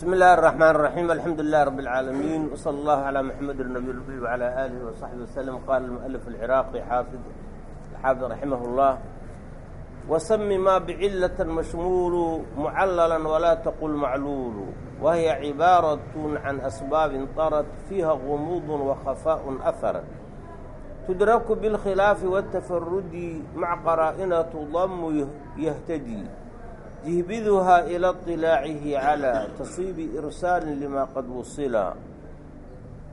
بسم الله الرحمن الرحيم الحمد لله رب العالمين وصلى الله على محمد النبي الأمي وعلى آله وصحبه وسلم قال المؤلف العراقي حافظ الحافظ رحمه الله وسم ما بعلة مشمول معللا ولا تقل معلول وهي عبارة عن أسباب طرت فيها غموض وخفاء أثرت تدرك بالخلاف والتفرد مع قرائن تضم يهتدي جهبذها إلى اطلاعه على تصيب إرسال لما قد وصل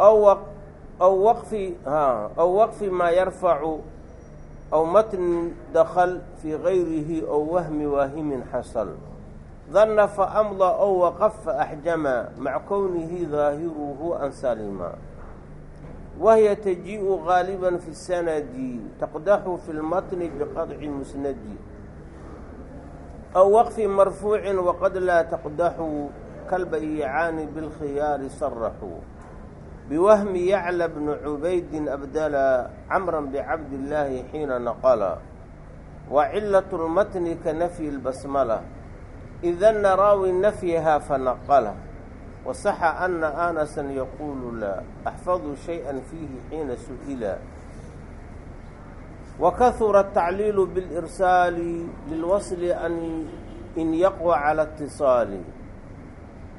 أو وق أو وقف ها أو وقف ما يرفع أو متن دخل في غيره أو وهم واهم حصل ظن فأمضى أو وقف فأحجم مع كونه ظاهره أن سلما وهي تجيء غالبا في السند تقدح في المتن بقطع aw waqfi marfuucin waqad laa taqdaxuu kalba iyacaani bilkhiyaari saraxuu biwahmi yacla bni cubaydin abdala camran bicabdillaahi xiina naqala wa cilat lmatni ka nafyi lbasmala idanna raawi nafyaha fanaqala wasaxa ana anasan yaquulu laa axfadu shay-an fiihi xiina su'ila التعليل بالإرسال للوصل أن إن يقوى على اتصال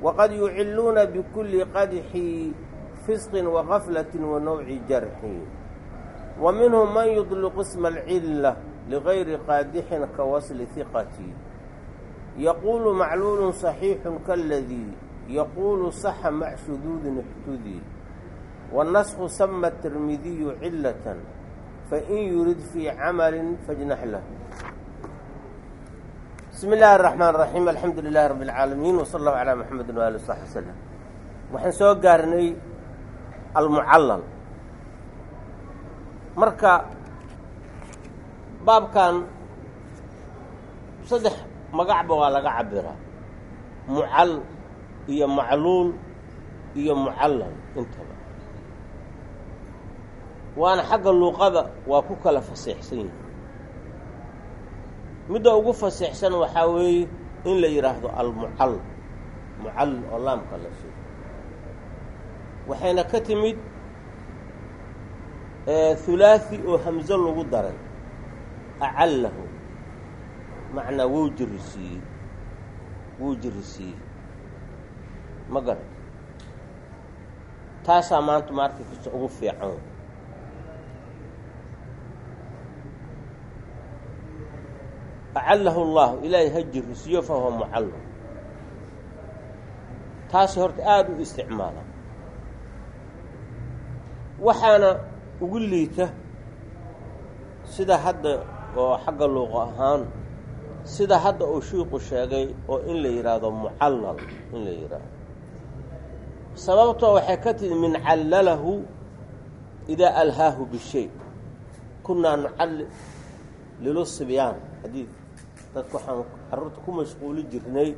وقد يعلون بكل قدح فسق وغفلة ونوع جرح ومنهم من يطلق اسم العلة لغير قادح كوصل ثقة يقول معلول صحيح كالذي يقول صح مع شذوذ احتذي والنسخ سمى الترمذي علة fain yurid fii camali fajnax lah bismi illaahi araxmaan raxiim alxamdu lilaahi rabbi اlcaalamiin wsala allahu calaa muxamedi waali wsaxbi wasalam waxaan soo gaarnay almucallal marka baabkan saddex magacba waa laga cabiraa mucal iyo macluul iyo mucallal intaba waana xagga luuqada waa ku kala faseexsan yihiin midda ugu faseexsan waxaa weeye in la yidhaahdo almucal mucal oo laamka la sheego waxayna ka timid hulaathi oo hamso lagu daray acallahu macnaa wuu jirisiiyey wuu jirisiiyey ma garan taasaa maanta maarka kasta ugu fiican acalahu llahu ilaahay ha jirisiiyo fa huwa mucallam taasi horta aada u isticmaala. Waxaana ugu liita sida hadda oo xagga luuqa ahaan sida hadda uu shiiku sheegay oo in la yidhaahdo mucallal in la yidhaahdo sababtoo waxay ka timi min callalahu idaa alhaahu bishay kunaa nucallilu sibyaan xadiid. Dadku waxaan carruurta ku mashquuli jirnay.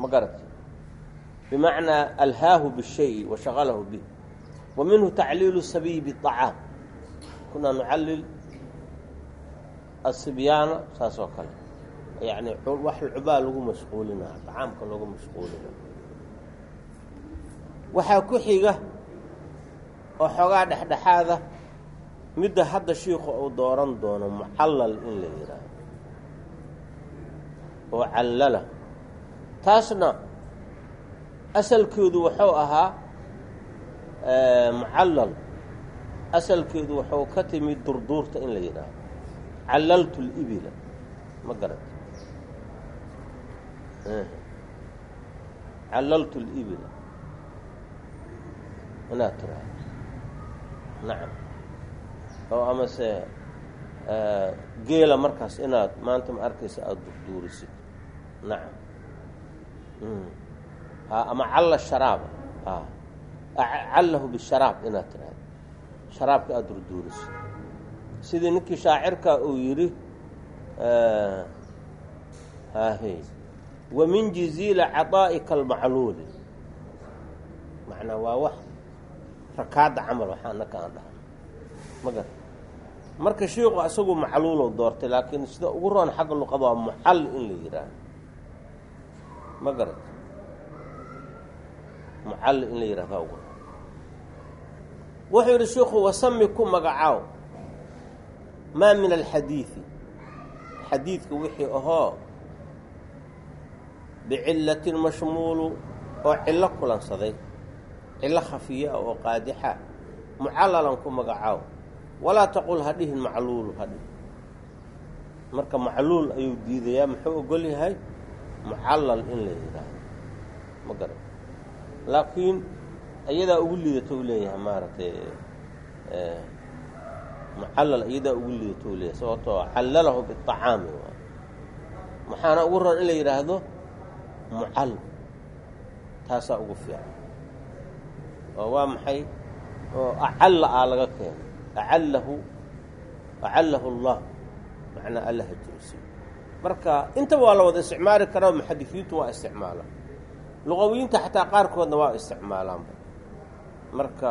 Ma garata bimacnaa alhaahu bishayi wa shaqalahu bih wa minhu tacliilu sabiyi biطacaam kunaa nucallil asibyaana saas oo kale. Yacni wax cubaa lagu mashquulinaa dacaamka loogu mashquulina waxaa ku xiga oo xoogaa dhexdhexaada midda hadda shiiku uu dooran doono mucallal in la yidhaahdo oo callala. Taasna asalkeedu wuxuu ahaa mucallal. Asalkeedu wuxuu ka timid durduurta in la yidhaahdo callaltu libila ma garata callaltu libila inaad tiraahdo. Nacam oo amase geela markaas inaad maanta ma arkaysa aada durduurisid nacam. Ama calla sharaaba callahu bisharaab inaad tiraahdo sharaabka aada durduurisid sidii ninkii shaacirka uu yidhi hahe wa min jiziila caطaa'ika almacluuli. Macnaa waa wax rakaadda camal waxaa naka aan dhaha. Ma gar marka shiiku isagu macluulow doortay laakiin sida ugu roon xagga luqada waa muxal in la yidhaahdo ma garat mucalli in la yihahda ugu wuxuu yidhi sheikhu wasami ku magacaaw maa min alxadiidi xadiidka wixii ahoo bicillatin mashmuulu oo cillo kulansaday cillo khafiya oo qaadixa mucallalan ku magacaaw walaa taqul ha dhihin macluulu ha dhihin. Marka macluul ayuu diidayaa muxuu ogol yahay? Mucallal in la yidhaahdo ma garan laakiin iyadaa ugu liidato u leeyahay maaragtay mucallal iyadaa ugu liidato u leeyahay sababtoo callalahu biacaami maxaana ugu ron in la yidhaahdo mucall. Taasaa ugu fiican. Oo waa maxay? Oo acalla aa laga keenay acallahu acallahu allah macnaa allaha jirsiy marka intaba waa la wada isticmaali karaa muxadisiintu waa isticmaala luqawiyiinta xataa qaarkoodna waa isticmaalaanba marka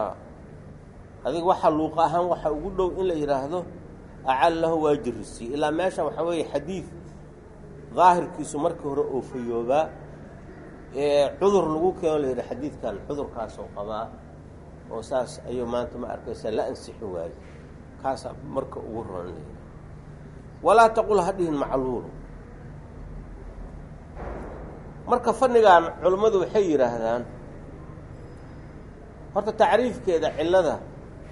adiga waxaa luuqa ahaan waxaa ugu dhow in la yidhaahdo acallahu waa jirisiy ilaa meesha waxaa weeye xadiid daahirkiisu markii hore oo fayoobaa ee cudur lagu keeno la yidhi xadiidkan cudurkaasoo qabaa oo saas ayuu maanta ma arkaysa la ansixi waayo. Kaasaa marka ugu roon la yidhi walaa taqul ha dhihin macluulu marka fannigan culummadu waxay yidhaahdaan horta tacriifkeeda cillada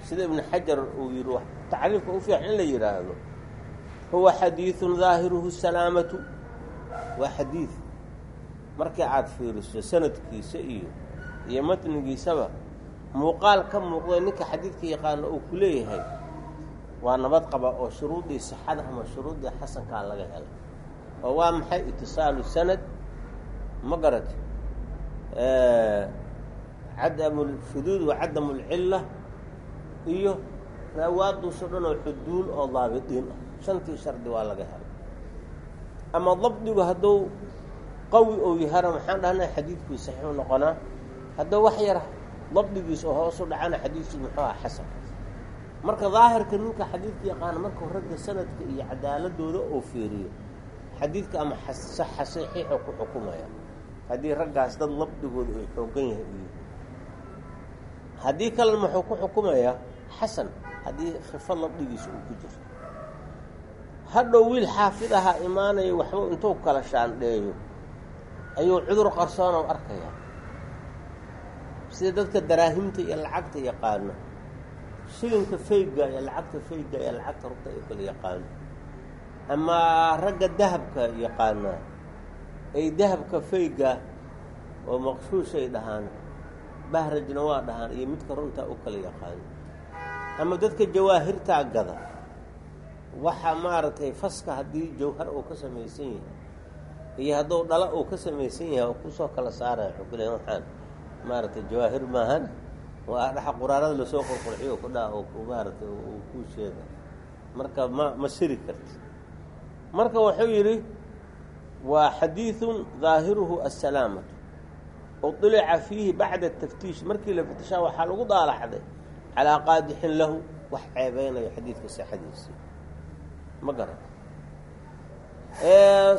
sida ibnu xajar uu yidhi tacriifka u fiican in la yidhaahdo huwa xadiidun daahiruhu salaamatu. Waa xadiid. Markii aada fiiriso sanadkiisa iyo iyo matnigiisaba muuqaal ka muuqda ninka xadiidka yaqaano uu ku leeyahay. Waa nabad qaba oo shuruudii sixada ama shuruuddii xasankaa laga helay. Oo waa maxay itisaalu sanad? Ma garat cadamu lfuduud wa cadamu lcilla iyo raawaadduuso dhan oo xuduul oo daabidiin ah. Shantii shardi waa laga helay. Ama dabdigu hadduu qawi ou yahana maxaan dhahnaa xadiidkii saxiixu noqonaa? Hadduu wax yar dabdigiis oo hoosu dhacana xadiidkii muxuu aha xasan. Marka daahirka ninka xadiidka yaqaana markuu ragga sanadka iyo cadaaladooda oo fiiriyo xadiidka ama saxa saxiixu ku xukumaya. Haddii raggaas dad labdigooda ay xoogan yahay iyo haddii kalena muxuu ku xukumayaa xasan haddii khifad labdigiisa uu ku jirto. Hadhow wiil xaafid ahaa imaanaya waxba intuu kala shaandheeyo ayuu cudur qarsoonow arkaya sida dadka daraahimta iyo lacagta yaqaano. Shilinka fayga iyo lacagta fayga iyo lacagta rugta ay kala yaqaano. Ama ragga dahabka yaqaana ay dahabka fayga oo maqshuushay dhahaan bahrajna waa dhahaan iyo midka runtaa u kala yaqaano. Ama dadka jawaahirtaa gada waxaa maaragtay faska haddii jawhar uu ka samaysan yahay iyo hadduu dhala uu ka samaysan yahay oo ku soo kala saaraya xukule waxaan maaragtay jawaahir maahan. Waa dhaxa quraarada la soo qurqurxiyo ku dhaa oo maaragtay uu kuu sheega. Marka ma ma siri karti. Marka wuxuu yidhi waa xadiidun daahiruhu assalaamatu. Uطilica fiihi bacda taftiish. Markii la fatishaa waxaa lagu daalaxday calaa qaadixin lahu wax ceebeynayo xadiidka sixadiisii ma garan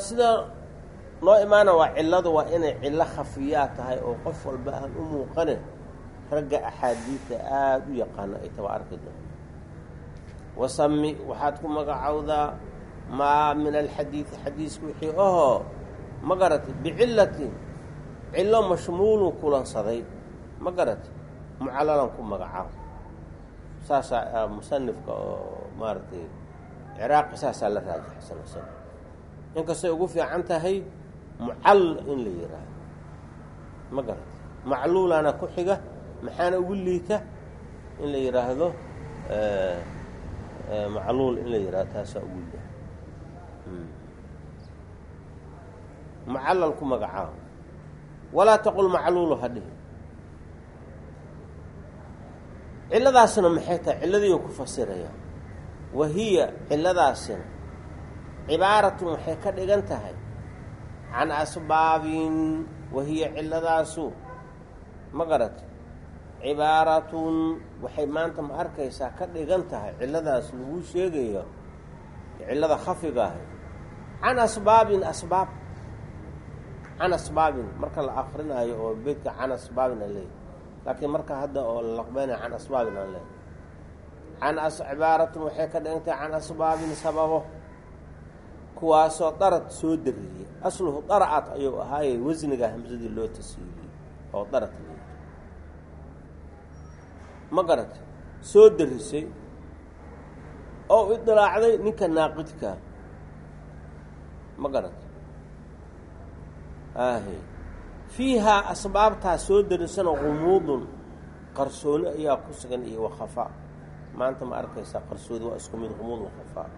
sida noo imaana waa cilladu waa inay cillo khafiyaa tahay oo qof walba aan u muuqane ragga axaadiidta aada u yaqaano ay taba arki doon wasami waxaad ku magacowdaa maa min alxadiidi xadiiska wixii ahoo ma garatay bicillatin cillo mashmuulun kulansaday ma garatay mucallalan ku magacaabo saasaa musanifka oo maaragtay ciraaqi saasaa la raajixsan inkastay ugu fiican tahay mucall in la yidhaahdo ma garatay macluulana ku xiga maxaana ugu liita in la yidhaahdo macluul in la yidhahdo taasaa ugu liita. Mucallal ku magacaabo. Walaa taqul macluulu ha dhihi cilladaasna maxay tahay? Cilladiiu ku fasiraya. Wa hiya cilladaasina. Cibaaratun waxay ka dhigan tahay can asbaabin wa hiya cilladaasu ma garat cibaaratun waxay maanta ma arkaysaa ka dhigan tahay cilladaas lagu sheegayo cillada khafiga ahay can asbaabin asbaab can asbaabin marka la akrinaayo oo beydka can asbaabin aan leeyahy laakiin marka hadda oo la laqbeynaya can asbaabin aan leeyahy can cibaaratun waxay ka dhigantahay can asbaabin sababo kuwaasoo darad soo dariyey. Asluhu daracad ayuu ahaaye wasniga hamsadii loo tasiiliyey oo darad leeyahy ma garata soo darisay oo idilaacday ninka naaqidka. Ma garata ahe fiihaa asbaabtaas soo darisana qumuudun qarsooni ayaa ku sugan iyo wakhafaa maanta ma arkaysaa qarsoodi waa isku mid qumuud wakhafaa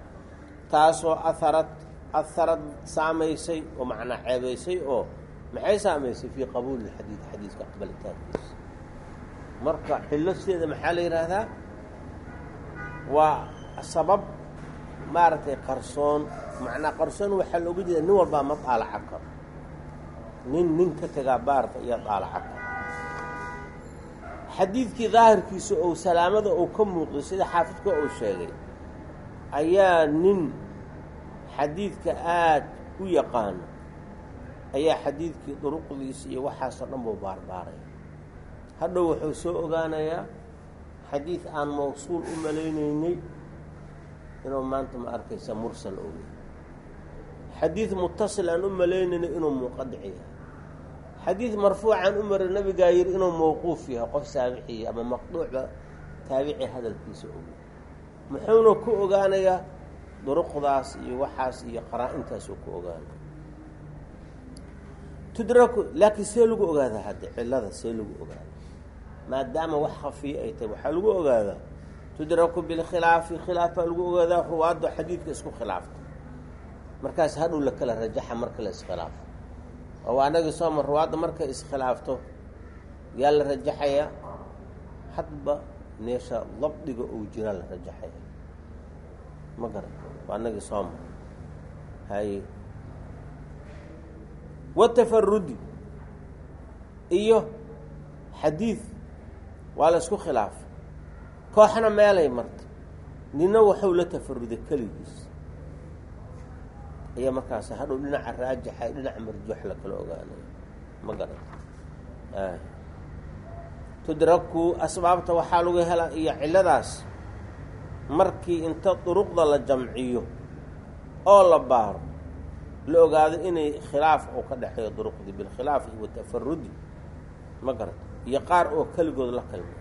taasoo aharad aharad saamaysay oo macnaa ceebaysay oo maxay saamaysay fii qabuuli xadiid xadiidka aqbalitaankiisa. Marka cillo sideeda maxaa la yidhaahdaa waa sabab maaragtay qarsoon macnaa qarsoon waxaa looga jeeda nin walbaa ma daalaca karo. Nin nin ka tagaa baarta iyo daalaca karo. Xadiidkii daahirkiisa ou salaamada uu ka muuqday sida xaafidka uu sheegay ayaa nin xadiidka aad u yaqaano ayaa xadiidkii duruqdiisa iyo waxaasoo dhan buu baarbaaray. Hadhow wuxuu soo ogaanayaa xadiid aan mawsuul u malaynaynay inuu maanta ma arkaysa mursal ou yahay xadiid mutasil aan u maleynaynay inuu munqadic yahay. Xadiid marfuucaan u maray nabigaa yidhi inuu mawquuf yahay qof saabiciya ama maqduucba taabici hadalkiisa ou muxuuna ku ogaanayaa duruqdaas iyo waxaas iyo qaraa-intaasuu ku ogaanaya tudraku laakiin see lagu ogaadaa hadda cilada see lagu ogaadaa maadaama wax khafiya ay tahay waxaa lagu ogaadaa tudraku bilkhilaafi khilaaf baa lagu ogaadaa ruwaadda xadiidka isku khilaafta. Markaas hadhow la kala rajaxa marka la iskhilaafo oo anagii sooma ruwaadda markay iskhilaafto yaa la rajaxayaa hadba meesha dabdiga ou jiraa la rajaxaya. Ma garan anagii sooma haye watafarudi iyo xadiid waa la isku khilaafay kooxna meelay marta nina waxuu la tafaruday keligiis. Ayaa markaas hadhow dhinaca raajixa dhinaca marjuux la kala ogaanaya ma garanta tudraku asbaabta waxaa lagu helaa iyo cilladaas markii inta duruqda la jamciyo oo la baaro la ogaado inay khilaaf oo ka dhexeeyo duruqdii bilkhilaafi watafarudi ma garata iyo qaar oo keligood la kalma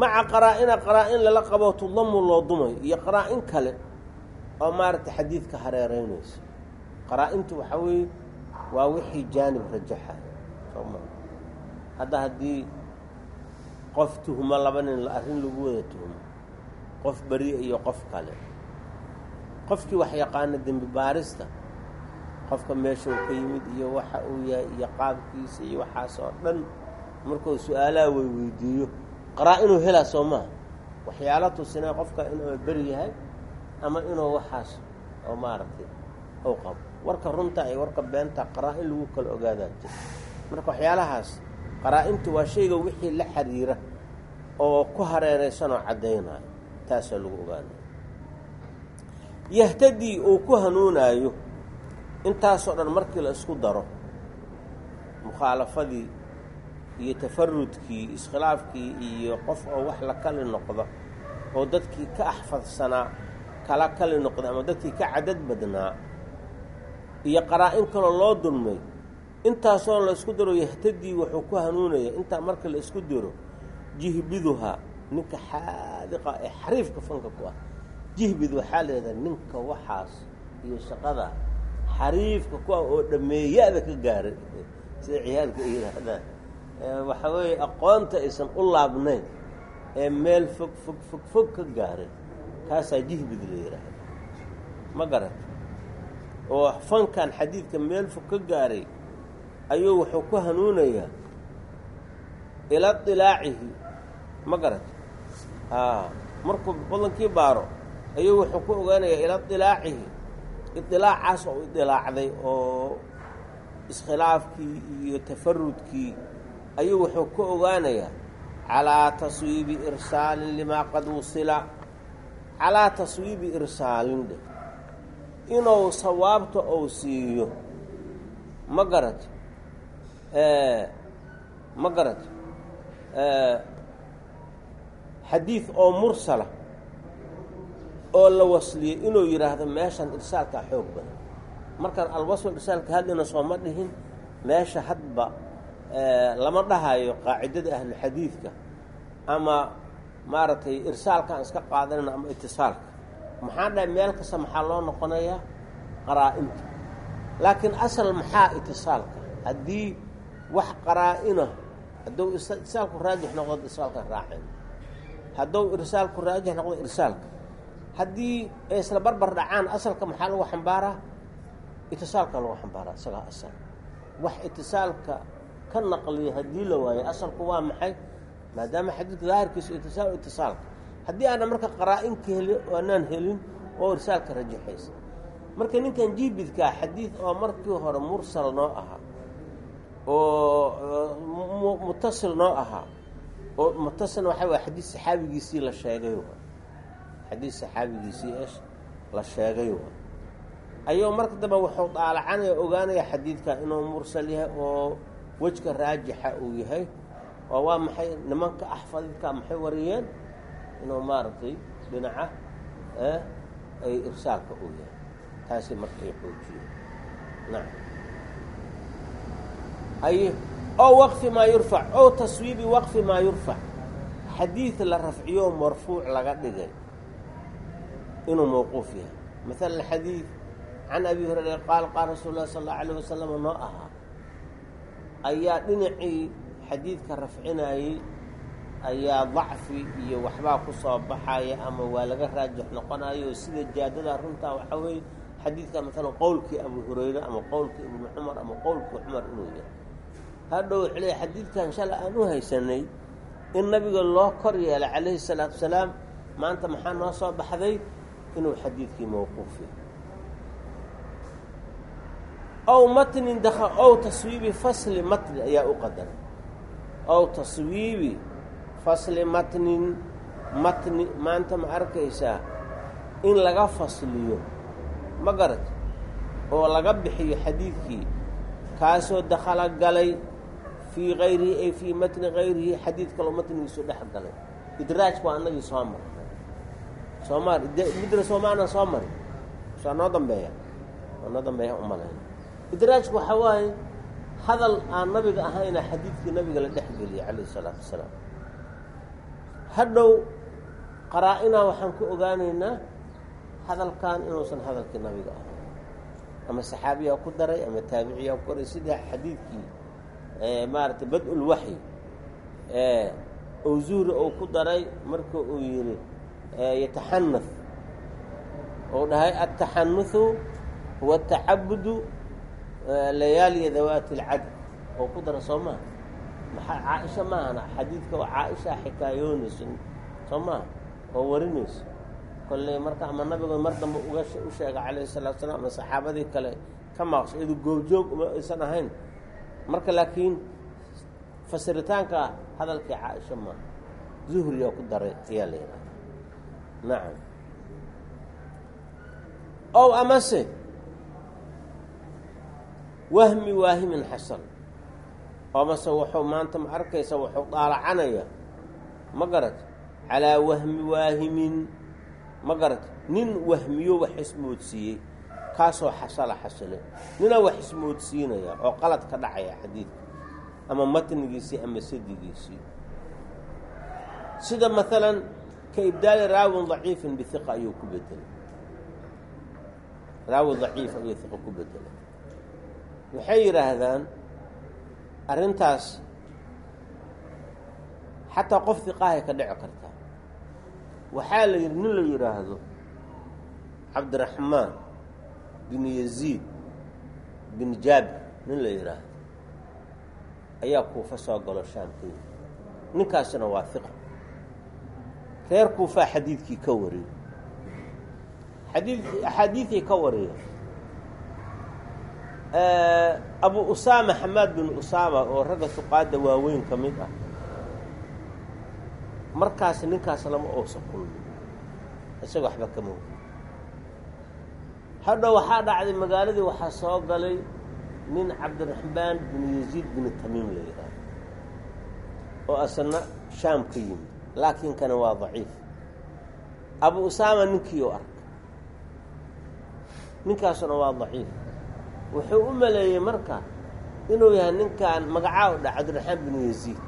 maca qaraa-ina qaraa-in lala qabo tudamu loo dumayo iyo qaraa-in kale oo maaragtay xadiidka hareereynaysa qaraa-intu waxaa weeye waa wixii jaanib rajaxaya sooma hadda haddii qof tuhmo laba nin arrin lagu wada tuhmo qof beriya iyo qof kale. Qofkii wax yaqaana dembi baarista qofka meesha uu ka yimid iyo waxa uu yahay iyo qaabkiisa iyo waxaas oo dhan markuu su'aalaha way weydiiyo. Qaraa inuu helaa soo maha waxyaalo tusinay qofka inuu beri yahay ama inuu waxaas oo maaragtay ou qabo. Warka runta iyo warka beenta qaraa-in lagu kala ogaadaa jira marka waxyaalahaas qaraa-intu waa shayga wixii la xiriira oo ku hareeraysan oo caddaynayo taasaa lagu ogaanaya yahtadii uu ku hanuunaayo intaasoo dhan markii la isku daro mukhaalafadii iyo tafarudkii iskhilaafkii iyo qof oo wax la kali noqdo oo dadkii ka axfadsanaa kala kali noqda ama dadkii ka cadad badnaa iyo qaraa-in kaloo loo dulmay intaasoo la isku daro yahtadii wuxuu ku hanuunaya intaa marka la isku diro jihbiduhaa ninka xaadiqa ee xariifka fanka ku ah. Jihbid waxaa leedahay ninka waxaas iyo shaqada xariifka ku ah oo dhameeyada ka gaaray sida ciyaalka ay yidhaahdaan waxa weeye aqoonta aysan u laabnayn ee meel fog fog fog fog ka gaaray kaasaa jihbid la yidhaahda ma garata oo fankan xadiidka meel fog ka gaaray ayuu wuxuu ku hanuunayaa ila dilaacihi. Ma garata markuu badankii baaro ayuu wuxuu ku ogaanayaa ila dilaacihi. Idilaacaas oo idilaacday oo iskhilaafkii iyo tafarudkii ayuu wuxuu ku ogaanayaa calaa taswiibi irsaalin limaa qad wusila. Calaa taswiibi irsaalin dheh inuu sawaabta ou siiyo ma garat ma garat xadiid oo mursala oo la wasliyey inuu yidhaahdo meeshan irsaalkaa xoog badan. Markaan alwasl irsaalka hadlina sooma dhihin meesha hadba lama dhahayo qaacidada ahluxadiidka ama maaragtay irsaalkaan iska qaadanayna ama itisaalka. Maxaa dhahay meel kasta maxaa loo noqonayaa qaraa-inta. Laakiin asal maxaa itisaalka? Haddii wax qaraa-ina hadduu itisaalku raajix noqdo irsaalka raacin hadduu irsaalku raajix noqdo irsaalka haddii ay isla barbar dhacaan asalka maxaa lagu xambaaraa itisaalka lagu xambaaraa isagaa asal. Wax itisaalka ka naqliya haddii la waayo asalku waa maxay? Maadaama xadiidka daahirkiisu itisaal itisaalka. Haddii aana marka qaraa-inka heli aanaan helin oo irsaalka rajaxaysa. Marka ninkan jibidkaa xadiid oo markii hore mursal noo ahaa oo mutasil noo ahaa oo mutasilna waxaa waa xadiid saxaabigiisii la sheegay xadiid saxaabigiisii la sheegay ayuu marka dambe wuxuu daalacanaya ogaanaya xadiidka inuu mursal yahay oo wejka raajixa uu yahay. Oo waa maxay nimanka axfadidka maxay wariyeen? Inuu maaragtay dhinaca ay irsaalka uu yahay. Taasi marka ay xoojiye nacam ow waqfi maa yurfac ow taswiibi waqfi maa yurfac xadiid la rafciyo marfuuc laga dhigay inuu mawquuf yahay maala xadiid can abi hurayra qaal qaal rasuul lah sal allau alayh wasalam noo ahaa ayaa dhinacii xadiidka rafcinayey ayaa dacfi iyo waxbaa ku soo baxaya ama waa laga raajix noqonayo sida jaadada runtaa waxaa weeye xadiidka maalan qowlkii abu hurayre ama qowlkii ibnu cumar ama qowlkii cumar inuu yahay hadhow leeya xadiidkan shala aan u haysanay in nabiga loo kor yeelay calayhi salaatu wasalaam maanta maxaa noo soo baxday? Inuu xadiidkii mawquuf yahay. Ow matnin ow taswiibi fasli matni ayaa u qadaray ow taswiibi fasli matnin matni maanta ma arkaysaa in laga fasliyo. Ma garat oo laga bixiyo xadiidkii kaasoo dakhala galay fii kayrihi ay fii matni kayrihi xadiid kaloo matnigiisu dhex galay. Idraajka waa anagii soo marnay soo mar midna soomaanan soo marin saa noo dambeeya. Waa noo dambeeya umalayna idraajku waxaa waaye hadal aan nabiga ahayna xadiidkii nabiga la dhex geliyay calayhi salaatu wasalaam. Hadhow qaraa-inaa waxaan ku ogaanaynaa hadalkan inuusan hadalkii nabiga ahayn. Ama saxaabiyaa ku daray ama taabiciyaa ku daray sida xadiidkii maaragtay bad-ulwaxyi owzuuri uu ku daray marka uu yidhi yataxanath ou dhahay altaxanuhu huwa atacabudu layaaliya dawaati اlcadl oo ku dara soo maha maxaa caaisha maahana xadiidka oo caaishaa xikaayoonayso soo maha oo warinayso. Kolley marka ama nabiga mar dambe uga u sheega calayhi salatu salaam ama saxaabadii kale ka maaqsho iyadu goobjoog uma aysan ahayn marka laakiin fasiritaanka hadalkii caaisha maaha zuhriyaa ku daray ayaa la yidhahda nacam ow amase. Wahmi waahimin xasan. Oo mase wuxuu maanta ma arkaysa wuxuu daalacanaya ma garat calaa wahmi waahimin. Ma garat nin wahmiyo wax ismoodsiiyey kaasoo xasala xasile ninaa wax ismoodsiinaya oo qalad ka dhacaya xadiidka ama matnigiisii ama sadigiisii sida maalan ka ibdaali raawin daciifin bihiqa ayuu ku bedelay raawi daciif ayuu hiqa ku bedelay waxay yidhaahdaan arrintaas xataa qof hiqahay ka dhici kartaa waxaa la yidhi nin la yidhaahdo cabdiraxmaan bin yaziid bin jaabir nin la yidhaahdo ayaa kuufa soo galo shaamkeeda ninkaasina waa hiqa reer kuufaa xadiidkii ka wariyo xadiid axaadiiday ka wariya abu usaama xamaad bin usaama oo ragga suqaadda waaweyn ka mid ah markaas ninkaas lama oosa kulmin. Isaga waxba kama wari hadhow waxaa dhacday magaaladii waxaa soo galay nin cabdiraxmaan bin yaziid bin tamiim la yidhaaho oo asna shaam ka yimid laakiin kana waa daciif. Abu usaama ninkii u arka ninkaasuna waa daciif. Wuxuu u maleeyey marka inuu yahay ninkan magacaa u dha cabdiraxmaan bin yaziid.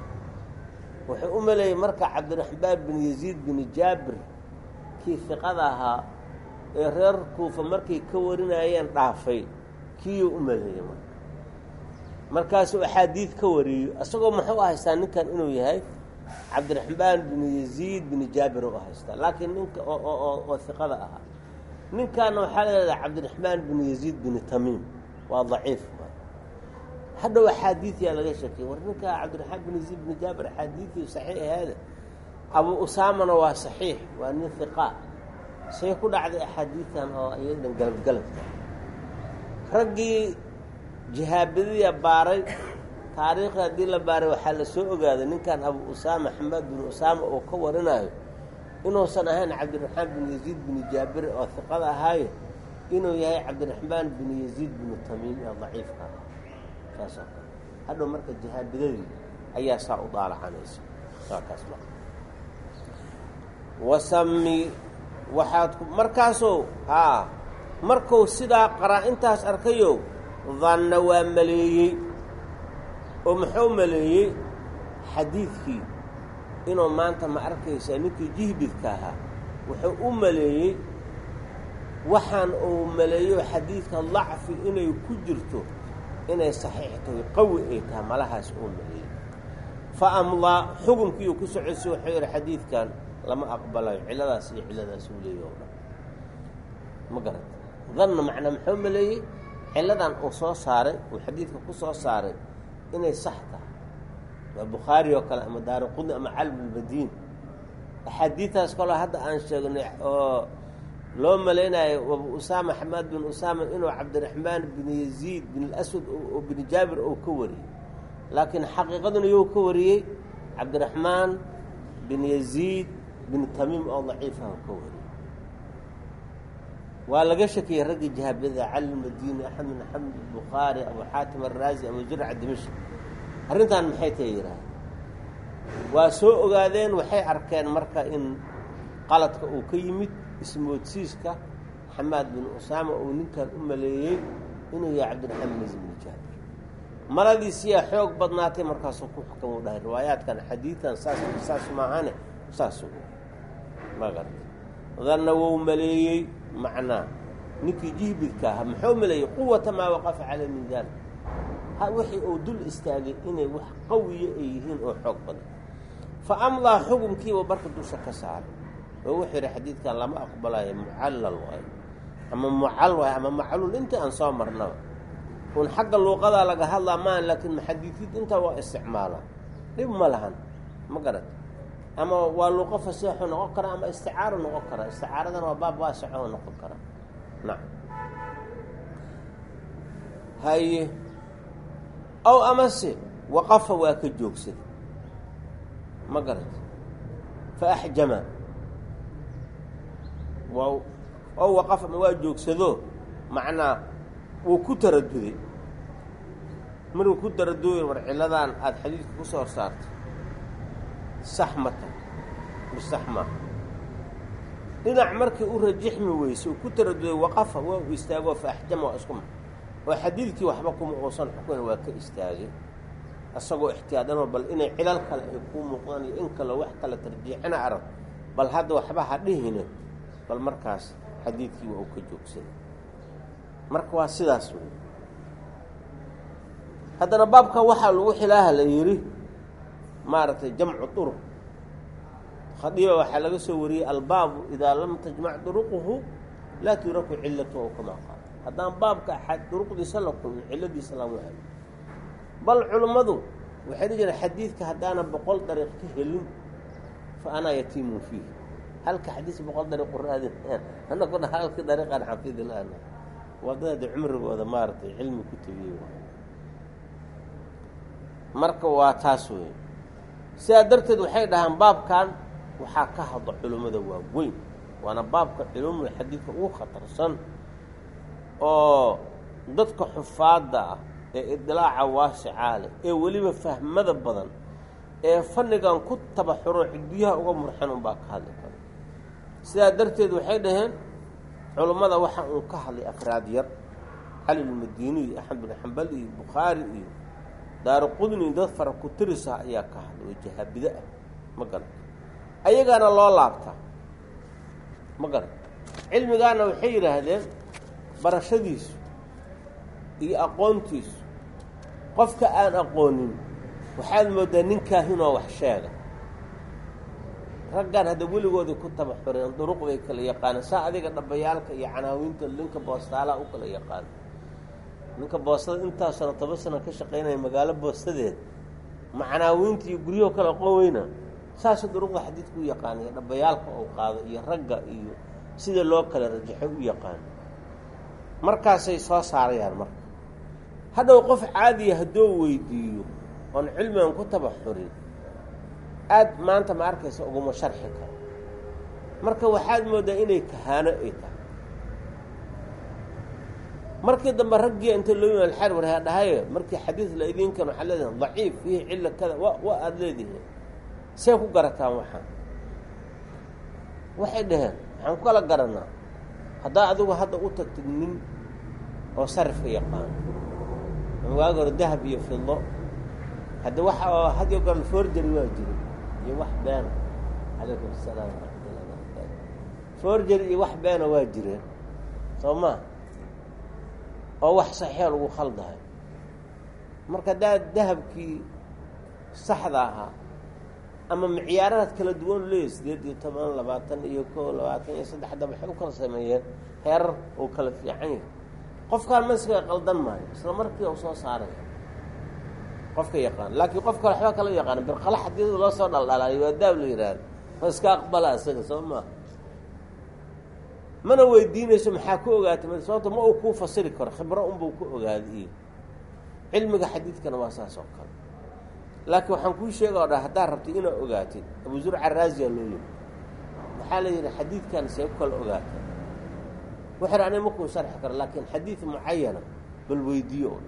Wuxuu u maleeyey marka cabdiraxmaan bin yaziid bin jaabir kii fiqada ahaa ee reer kuufa markay ka warinayeen dhaafay kiiyuu u maleeyey marka. Markaasuu axaadiid ka wariyo isagoo muxuu haystaa ninkan inuu yahay? Cabdiraxmaan bin yaziid bin jaabir u haystaa. Laakiin ninka oo iqada ahaa. Ninkaana waxaa leedaha cabdiraxmaan bin yaziid bin tamiim. Waa daciif hadhow axaadiiyaa laga sheekey war ninkaa cabdiraxmaan bin yaziid bin jaabir axaadiidii saxiix ahaada. Abu usaamana waa saxiix waa nin hiqaa say ku dhacday axaadiidan oo iyadan galabgalabka raggii jihaabadiya baaray taariikhda haddii la baaray waxaa la soo ogaaday ninkan abu usaama xamaad bin usaama oo ka warinayo inuusan ahayn cabdiraxmaan bin yaziid bin jaabir oo hiqada ahaayo inuu yahay cabdiraxmaan bin yaziid bin tamiim ee daciifka ah. Saasoo kale hadhow marka jihaabadadii ayaa saa u daalacanaysa. Wasami waxaad markaasoo haa markuu sidaa qaraa-intaas arkayo danna waa maleeyey. oo muxuu maleeyey? xadiidkii. inuu maanta ma arkaysaa ninkii jihbidka ahaa. wuxuu u maleeyey waxaan uu maleeyo xadiidka dacfi inay ku jirto inay saxiix tahay qawi ay tahay malahaas uu maleeyey. fa amdaa xukunkiiu ku socodsi wuxuu yidhi xadiidkan lama aqbalayo cilladaas iyo cilladaas uu leeyahy o dhan. Ma garata danna macnaa muxuu maleeyey cilladan uu soo saaray uu xadiidka ku soo saaray inay sax tahay. Waa bukhaari oo kale ama daaraqudni ama calbulbadiin. Axaadiidtaas kaloo hadda aan sheegnay oo loo malaynayo abu usaama xamaad bin usaama inuu cabdiraxmaan bin yaziid bin alaswad bin jaabir ou ka wariyey laakiin xaqiiqaduna you ka wariyey cabdiraxmaan bin yaziid bin tamiim oo daciifaha ka wariyey waa laga shakiyey raggii jahaabada cali madini axmed bin xamed bukhaari abu xaatim araazi abu zurca dimashq arrintan maxay tahay yidhaahda waa soo ogaadeen waxay arkeen marka in qaladka uu ka yimid ismoodsiiska xamaad bin usaama uu ninkan u maleeyey inuu yahay cabdiraxmaan bin jaabir. Maladiisiyaa xoog badnaatay markaasuu ku xukam u dhahay riwaayaadkan xadiidan saas saas maahane saas magarta danna wou maleeyey macnaa ninkii jihbidka ahaa muxuu maleeyey quwata maa waqafa caley min dalik ha wixii uu dul istaagay inay wax qawiya ay yihiin oo xoog badan. Fa amdaa xukumkiiba marka dusha ka saaray. Oo wuxuu yidhi xadiidkan lama aqbalayo mucallal waayo ama mucal waayo ama macluul intii aan soo marnaba. Un xagga luuqadaa laga hadlaa maan laakiin maxadiiid intaa waa isticmaalaa. Dhib ma lahan ma garat ama waa luuqo faseexo noqon kara ama isticaaro noqon kara. Isticaaradana waa baab waasaco noqon kara. Nacam haye ow amase waqafa waa ka joogsaday ma garat fa axjama waa ow waqafa ma waa joogsado macnaa wuu ku taraduday markuu ku taraduday war cilladan aada xadiidka ku soo horsaartay sax ma tahay mis sax maaha dhinac markii u rajixmi weyse uu ku taraduday waqafa waa u istaago fa axjama waa isku ma. Oo xadiidkii waxba kuma uusan xukuyn waa ka istaagay. Isagoo ixtiyaadanoo bal inay cilal kale ay kuu muuqdaan iyo in kale wax kale tarjiixina arag bal hadda waxba ha dhihine bal markaas xadiidkii waa uu ka joogsaday marka waa sidaas wey haddana baabkan waxaa lagu xilaaha la yidhi maaragtay jamcu duruq. Khadiiba waxaa laga soo wariyey albaabu idaa lam tajmac duruquhu laa tudraku cilatu ow kamaa qaal haddaan baabka duruqdiisa la kulmin cilladiisa lama helo bal culummadu waxay dhi jireen xadiidka haddaana boqol dariiq ka helin fa anaa yatiimun fiih halka xadiis boqol dariiq quraadin anaguna halka dariiqaan xafidilana waddada cumrigooda maaragtay cilmi ku tegiyey marka waa taas wey sidaa darteed waxay dhahaan baabkan waxaa ka hadla culimmada waaweyn. Waana baabka culumul xadiidka ugu khatarsan oo dadka xufaadda ah ee idilaaca waasicaa leh ee weliba fahmada badan ee fannigan ku tabaxuro ciddiyaha uga murxan unbaa ka hadli kara sidaa darteed waxay dhaheen culummada waxa uu ka hadlay afraad yar cali lmadiini iyo axmed bin xambal iyo bukhaari iyo daaru qudni dad fara ku tirisa ayaa ka hadlay oo jahaabide ah. Ma garan. Ayagaana loo laabtaa ma garan. Cilmigaana waxay yidhaahdeen barashadiisu iyo aqoontiisu. Qofka aan aqoonin waxaad mooddaa ninkaahinoo wax sheega. Raggan hadda weligooda ku tabaxureen duruq bay kala yaqaaneen. Saa adiga dhabayaalka iyo canaawiinta ninka boostaalaha u kala yaqaano ninka boostada intaa sano toban sano ka shaqaynaya magaalo boostadeed ma canaawiinta iyo guryaho kale aqoon weyna saasa duruqda xadiidka u yaqaana iyo dhabayaalka uu qaado iyo ragga iyo sida loo kala rajaxo u yaqaano. Markaasay soo saarayaan marka. Hadhow qof caadiya hadduu weydiiyo oon cilmigan ku tabaxurin aad maanta ma arkaysa uguma sharxi karo. Marka waxaad mooddaa inay kahaano ay tahay markii dambe raggii inta loo yim alxar warhaa dhahaye markii xadiid la idinkan waxaa leedahay daciif fiihi cilla kada wa wa aada leedihiin. See ku garataan waxaan. Waxay dhaheen waxaan ku kala garanaa haddaa adigu hadda u tagtid nin oo sarifka yaqaano ama dahab iyo fido hadda waxa oo hadiyo goral forgery waa jira iyo wax beena calaykum asalaam waraxmatullah barakatu forgery iyo wax beena waa jireen soo ma oo wax saxiixa lagu khaldahay. Marka haddaa dahabkii saxda ahaa ama micyaaraad kala duwan leeyahy sideed iyo toban labaatan iyo ko labaatan iyo saddex hadda waxay u kala sameeyeen heerar oo kala fiican yahay. Qofkaan maskaga qaldan maayo isla markii u soo saaraya qofka yaqaan. Laakiin qofka waxba kala yaqaana birqala xadiida loo soo dhaldhalaayo waa daab la yidhaahdo ma iska aqbala isaga soo maa mana weydiinayso maxaa ku ogaatay? M sababto ma uu kuu fasiri karo khibro unbuu ku ogaaday iyo cilmiga xadiidkana waa saas oo kale. Laakiin waxaan kuu sheega o dha haddaad rabtid inaad ogaatid abu zurca raasiya loo yimi. Waxaa la yidhi xadiidkan see ku kala ogaatay? Wuxuu ani makuu sharxi karo laakiin xadiid mucayana bal weydiiyo o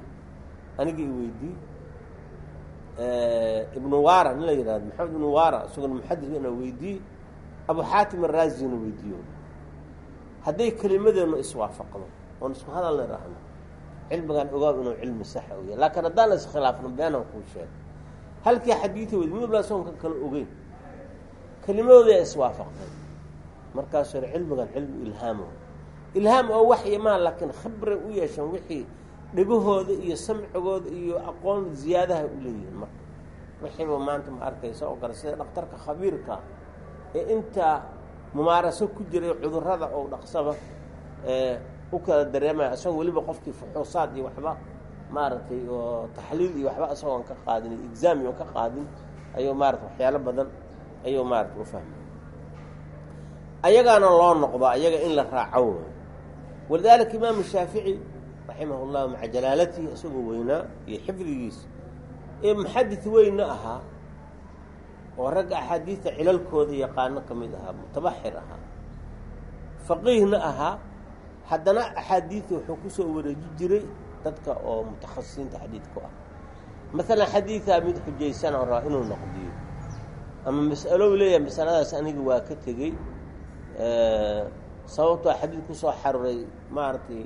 aniga i weydii ibnu wara nin la yidhahdo maxamed ibnu wara isagoon muxadis ina weydiiye abu xaatim araasina weydiiyo hadday kelimadeenu iswaafaqdo oon isku hadal la idhaahno cilmigaan ogaab inuu cilmi saxa u yahay laakiin haddaan iskhilaafno beenan kuu sheega halkii xadiida weyd mid baa soonka kala ogeyn kelimadooda iswaafaqday markaasuu yidhi cilmigan cilmi ilhaamo ilhaam oo waxya maa laakiin khibray u yeeshan wixii dhegahooda iyo samcigooda iyo aqoon ziyaadaha u leeyihiin marka. Wixiiba maanta ma arkaysa oo kale sida dhakhtarka khabiirka ee intaa mumaaraso ku jiray cudurrada oo dhaqsaba u kala dareemaya isagoo weliba qofkii fuxuusaad iyo waxba maaragtay oo taxliil iyo waxba isagoon ka qaadin exaam iyoon ka qaadin ayuu maarata waxyaalo badan ayuu maarata u fahmay. Ayagaana loo noqdo ayaga in la raaco walidaalika imaamu shaafici raximah llahu maca jalaalatihi isagoo weynaa iyo xifdigiisa ee muxadid weyna ahaa oo ragga axaadiidta cilalkooda yaqaano ka mid ahaa mutabaxir ahaa. Faqiihna ahaa haddana axaadiidta wuxuu ku soo wareeji jiray dadka oo mutakhasisiinta xadiidku ah. Maalan xadiidaa mid xujaysan oo rabaa inuu noqdiyo. Ama mas'alow leeyahay masaladaas aniga waa ka tegey sababtoo xadiid ku soo xaruray maaragtay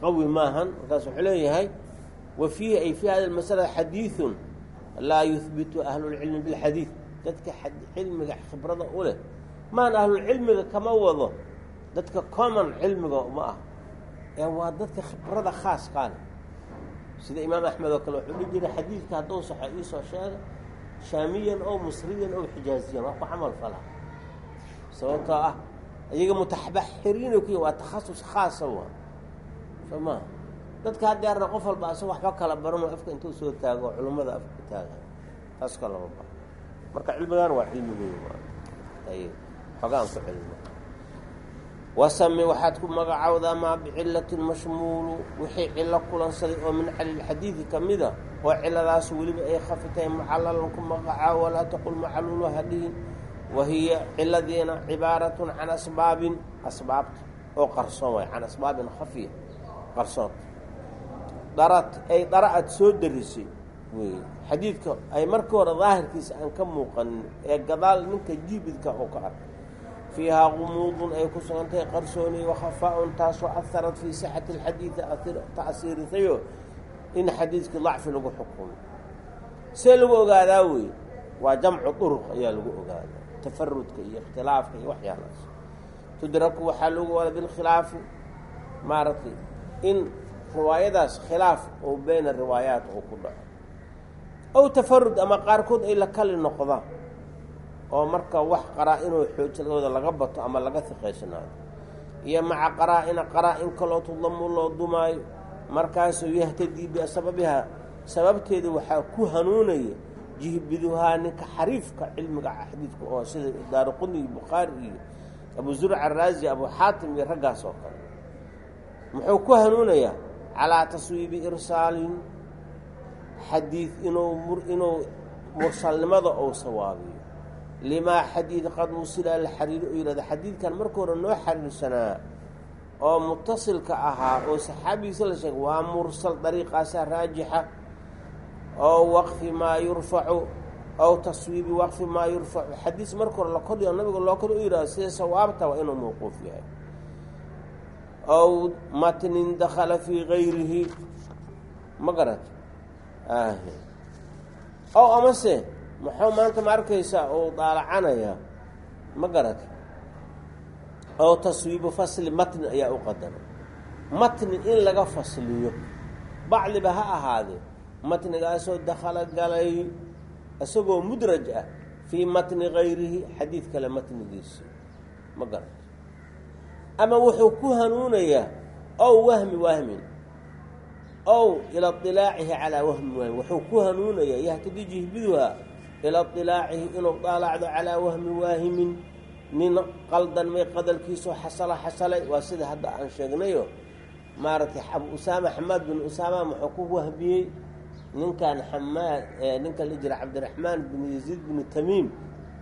qawi maahan. Markaas wuxuu leeyahay wa fiihi ay fii hada masala xadiidun laa yuhbitu ahlulcilmi bilxadiid. Dadka cilmiga khibrada u leh. Maan ahlulcilmiga kama wado dadka common cilmiga uma ah. Ee waa dadka khibrada khaaskaa leh sida imaam axmed oo kale wuxuu dhihi jiray xadiidka hadduu saxo iisoo sheega shaamiyan oo musriyan oo xijaaziyan waa ku camal falaa sababtoo ah iyaga mutaxbaxiriina ku waa takhasus khaasa wa soo maa dadka haddeerna qof walba asagoo waxba kala baranoo afka intuu soo taago oo culummada afka ku taaga. Taas ka lama baro marka cilmigaan waa cilmigoy xogaan ku cilmi. Wasami waxaad ku magacowdaa maa bicilatin mashmuulu. Wixii cilo kulansaday oo min calilxadiidi ka mida oo ciladaas weliba ay khafitahay mucallalan ku magacaawo walaa taqul macaluulu hadhihin wahiya ciladiina cibaaratun can asbaabin asbaabta oo qarsoon waay. Can asbaabin khafiya qarsoon darat ay dara-ad soo darisay wey xadiidka ay markii hore daahirkiisa aan ka muuqanin ee gadaal ninka jiibidka oo ka arkay fiihaa gumuudun ay ku sugan tahay qarsooni wakhafaa-un taasoo aharat fii sixati alxadiidi ta'siirisayo in xadiidkii dacfi lagu xukumo. See lagu ogaadaa wey waa jamcu duruq ayaa lagu ogaadaa tafarudka iyo ikhtilaafka iyo waxyaalaas tudraku waxaa lagu wada bilkhilaafi maaragtay in riwaayadaas khilaaf oo beyna riwaayaat uu ku dhaco. Ow tafarud ama qaarkood ay la kali noqdaan oo marka wax qaraa-inoo xoojadooda laga bato ama laga fiqaysanaado iyo maca qaraa-ina qaraa-in kaloo tudlamu loo dumaayo markaasuu yahtadii bisababihaa sababteeda waxaa ku hanuunaya jihbiduhaa ninka xariifka cilmiga xadiidka oo sida daaruquni iyo bukhaari iyo abu zurca araazi abu xaatim iyo raggaas oo kale. Muxuu ku hanuunayaa calaa taswiibi irsaalin xadiid inuu inuu mursalnimada ou sawaabiyo limaa xadiid qad wusila la xariiro oo yihahda xadiidkan marka hore noo xariirsanaa oo mutasilka ahaa oo saxaabigiisa la sheegay waa mursal dariiqaasaa raajixa oo waqfi maa yurfacu ow taswiibi waqfi maa yurfacu xadiis marka hore la kordhiyo nabiga loo kor u yihahdo sida sawaabta waa inuu mawquuf yahay ow matnin dakhala fii gayrihi ma garat ow amase muxuu maanta ma arkaysaa ou daalacanayaa ma garat ow taswiibu fasli matni ayaa u qadamay matni in laga fasliyo bacdiba ha ahaadee matnigaasoo dakhala galay isagoo mudraj ah fii matni gayrihi xadiid kale matnigiisi ma garat ama wuxuu ku hanuunayaa ow wahmi wahmin ow ila ilaacihi calaa wahmi wahmin. Wuxuu ku hanuunayaa yahtadi jihbiduhaa ila ilaacihi inuu daalacdo calaa wahmi waahimin nin qaldan may qadalkiisoo xasala xasalay waa sida hadda aan sheegnayo. Maaragtay abu usaama xamaad bin usaama muxuu ku wahmiyey ninkan xamaad ninka la jira cabdiraxmaan bin yaziid binu tamiim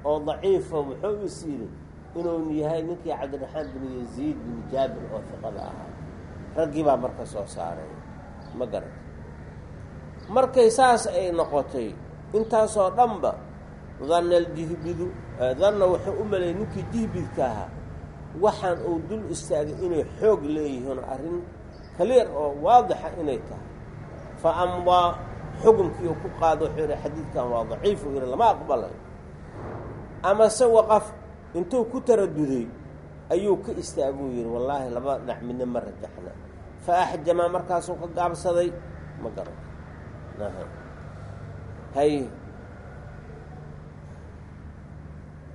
oo daciifo muxuu is yidhi inuu yahay ninkii cabdiraxmaan bin yaziid bin jaabir oo fiqada ahaa. Raggii baa marka soo saaray. Ma garat markay saas ay noqotay intaasoo dhanba danna aljihbidu danna wuxuu u maleeyay ninkii jihbidka ahaa. Waxaan uu dul istaagay inay xoog leeyihiin arrin kaliir oo waadixa inay tahay. Fa amdaa xukumkii ku qaado wuxuu yihi xadiidkan waa daciif u yihi lama aqbalay. Amase waqaf intuu ku taraduday ayuu ka istaaguu yihi wallaahi laba dhinac midna ma rajaxna fa axjama markaasuu ka gaabsaday ma garan hay.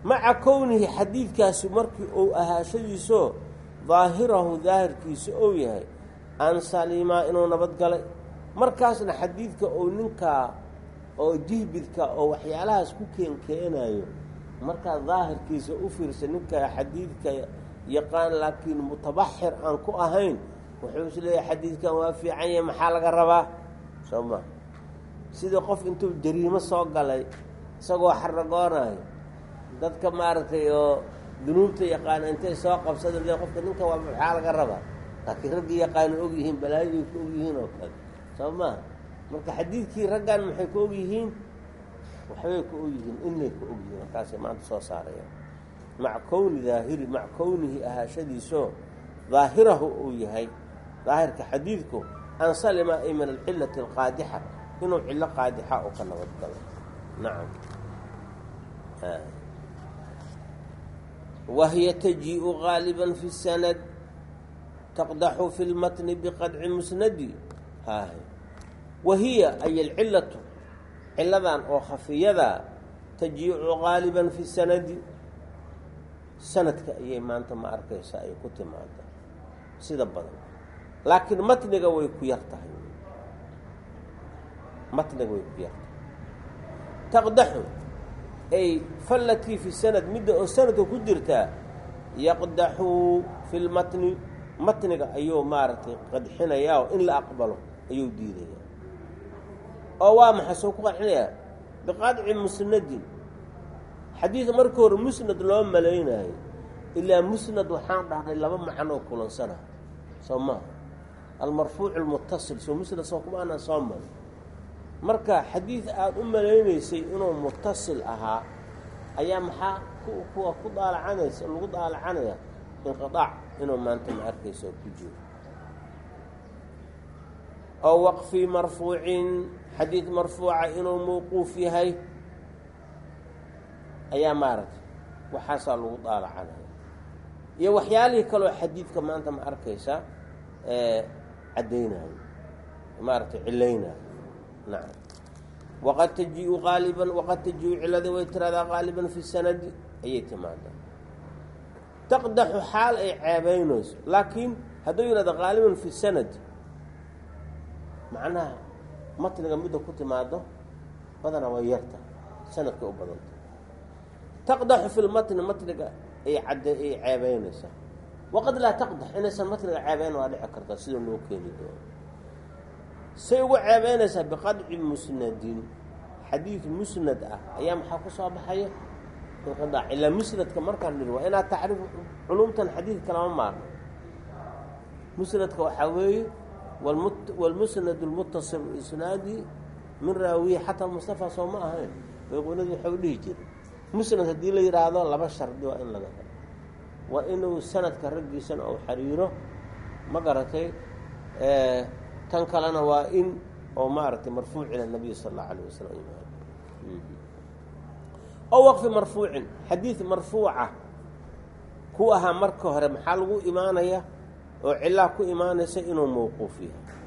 Maca kownihi xadiidkaasi markii uu ahaashadiisoo daahirahu daahirkiisa ou yahay an salimaa inuu nabad galay. Markaasna xadiidka oo ninkaa oo jihbidka oo waxyaalahaas ku keen markaa daahirkiisa u fiirsa ninkaa xadiidka yaqaan laakiin mutabaxir aan ku ahayn wuxuu is leeyahay xadiidkan waa fiican yahay maxaa laga rabaa? Soo ma. Sidii qof intuu jariimo soo galay isagoo xaragoonayo dadka maaragtay oo dunuubta yaqaana intay soo qabsada le qofka ninka waa maxaa laga rabaa? Laakiin raggii yaqaana og yihiin balaayaday ka og yihiin oo kale. Soo maa marka xadiidkii raggan maxay ka og yihiin waxbay ka og yihiin inay ka og yihiin markaasay maanta soo saarayaan. Maca kowni daahiri maca kownihi ahaashadiisoo daahirahu uu yahay daahirka xadiidku an salima ay min alcilati alqaadixa inuu cillo qaadixa oo ka nabad galo. Nacam wahiya tajiiءu gaaliba fi sanad taqdaxu fi lmatni biqadci musnadi. Wahiya ay alcilatu ciladan oo khafiyada tajiicu gaaliban fi sanadi sanadka ayay maanta ma arkaysa ay ku timaada sida badan. Laakiin matniga way ku yar tahay. Matniga way ku yar tahay. Taqdaxu ay fallatii fi sanad midda oo sanadka ku jirtaa yaqdaxu fi lmatni matniga ayuu maaragtay qadxinayaa in la aqbalo ayuu diidaya oo waa maxay soo ku qadxinayaa biqadci musnadin. Xadiid marka hore musnad loo malaynayo ilaa musnad waxaan dhahnay laba macnoo kulansana. Soo maha almarfuuc almutasil soo musnad soo kuma aanan soo marin marka xadiid aada u malaynaysay inuu mutasil ahaa ayaa maxaa kuwa ku daalacanaysa lagu daalacanaya inqiaac inuu maanta ma arkaysa oo ku jiro. Oo waqfi marfuucin xadiid marfuuca inuu mawquuf yahay ayaa maaragtay waxaasaa lagu daalacanaya iyo waxyaalihii kaloo xadiidka maanta ma arkaysa caddaynayo maaragtay cilaynayo nacam waqad taji-u qaaliban waqad taji-u cilada way tiradaa qaaliban fi sanadi ayay timaadaa taqdaxu xaal ay ceebeynayso laakiin hadduu yihahdo qaaliban fi sanad macnaha matniga midda ku timaado badana way yarta sanadkay u badanta taqdaxu fi lmatni matniga ay cadde ay ceebeynaysaa waqad laa taqdax inaysan matniga ceebeyn waa dhici kartaa sida loo keeni doono. Say ugu ceebeynaysaa biqadci musnadin. Xadiid musnad ah ayaa maxaa ku soo baxaya? Inqidaac ilaa musnadka markaan dhiri waa inaad tacriif culumtan xadiidka lama maarno musnadka waxaa weeye wlmusnad lmutasil isnaadi min raawiye xataa mustafa soo ma ahayn. Bayqunadu waxau dhihi jira musnad haddii la yidhaahdo laba shardi waa in laga helo. Waa inuu sanadka raggiisana ou xiriiro ma garatay tan kalena waa in oo maaragtay marfuuc ila nabiy sala allahu alayh wasalam oo waqfi marfuucin xadiid marfuuca ku ahaa marka hore maxaa lagu imaanaya oo cilaa ku imaanaysa inuu mawquuf yahay.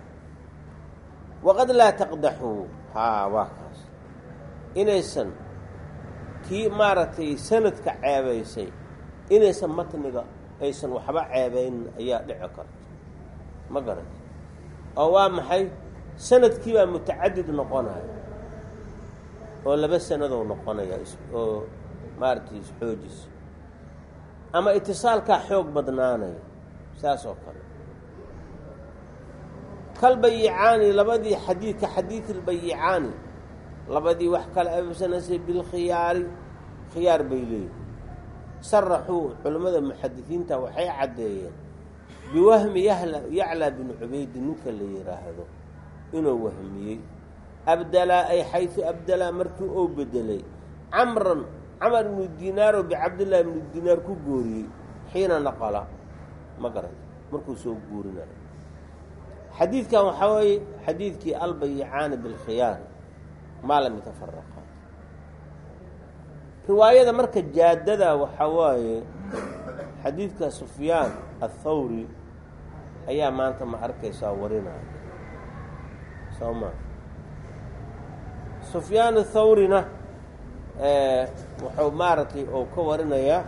Waqad laa taqdaxuu. Haa waa kaas. Inaysan kii maaragtay sanadka ceebaysay inaysan matniga aysan waxba ceebaynin ayaa dhici karta ma garata oo waa maxay? Sanadkii baa mutacadid noqonaya. Oo laba sanadoo noqonaya oo maaragtay isxoojis. Ama itisaalkaa xoog badnaanaya saas kale. Kalbayicaani labadii xadiidka xadiid albayicaani labadii wax kale absanasay bilkhiyaari khiyaar bay leeyihiin saraxuu culimmada muxadisiinta waxay caddeeyeen biwahmi yaclaa binu cubaydi ninka la yidhaahdo inuu wahmiyey. Abdalaa ay xaysu abdalaa markii oo bedelay camran camar ibnu dinaaroo bicabdillahi ibnu dinaar ku gooriyey xiina naqala ma garata markuu soo guurinayo. Xadiidkan waxaa weeye xadiidkii albayicaani bilkhiyaar maa lam yatafaraqa riwaayada marka jaadada waxaa waaye xadiidka sufyaan athawri ayaa maanta ma arkaysaa warinaya soo ma? Sufyaan athawrina wuxuu maaragtay ou ka warinayaa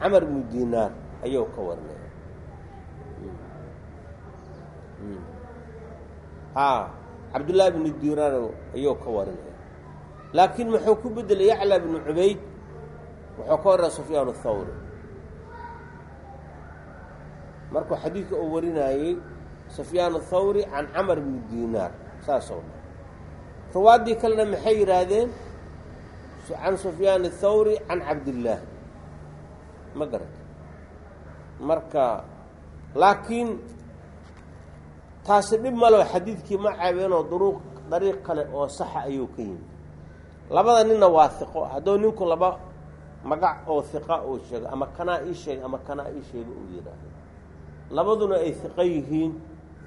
camar ibnu dinaar ayuu ka warinaya a cabdullaahi bnu dinaar ayuu ka warinaya laakiin muxuu ku bedelay yacla bnu cubayd? Wuxuu ka warinaya sufyaan athawri markuu xadiidka uu warinayey sufyaan athawri can camar bni dinaar saasoo dha ruwaaddii kalena maxay yidhaahdeen? Can sufyaan athawri can cabdillaah ma garata marka laakiin taasi dhib malo xadiidkii ma caabeenoo duruuq dariiq kale oo saxa ayuu ka yimi labada ninna waa hiqo hadduu ninku laba magac oo hiqa uu sheego ama kanaa ii sheega ama kanaa ii sheega uu yidhaahdo. Labaduna ay hiqo yihiin.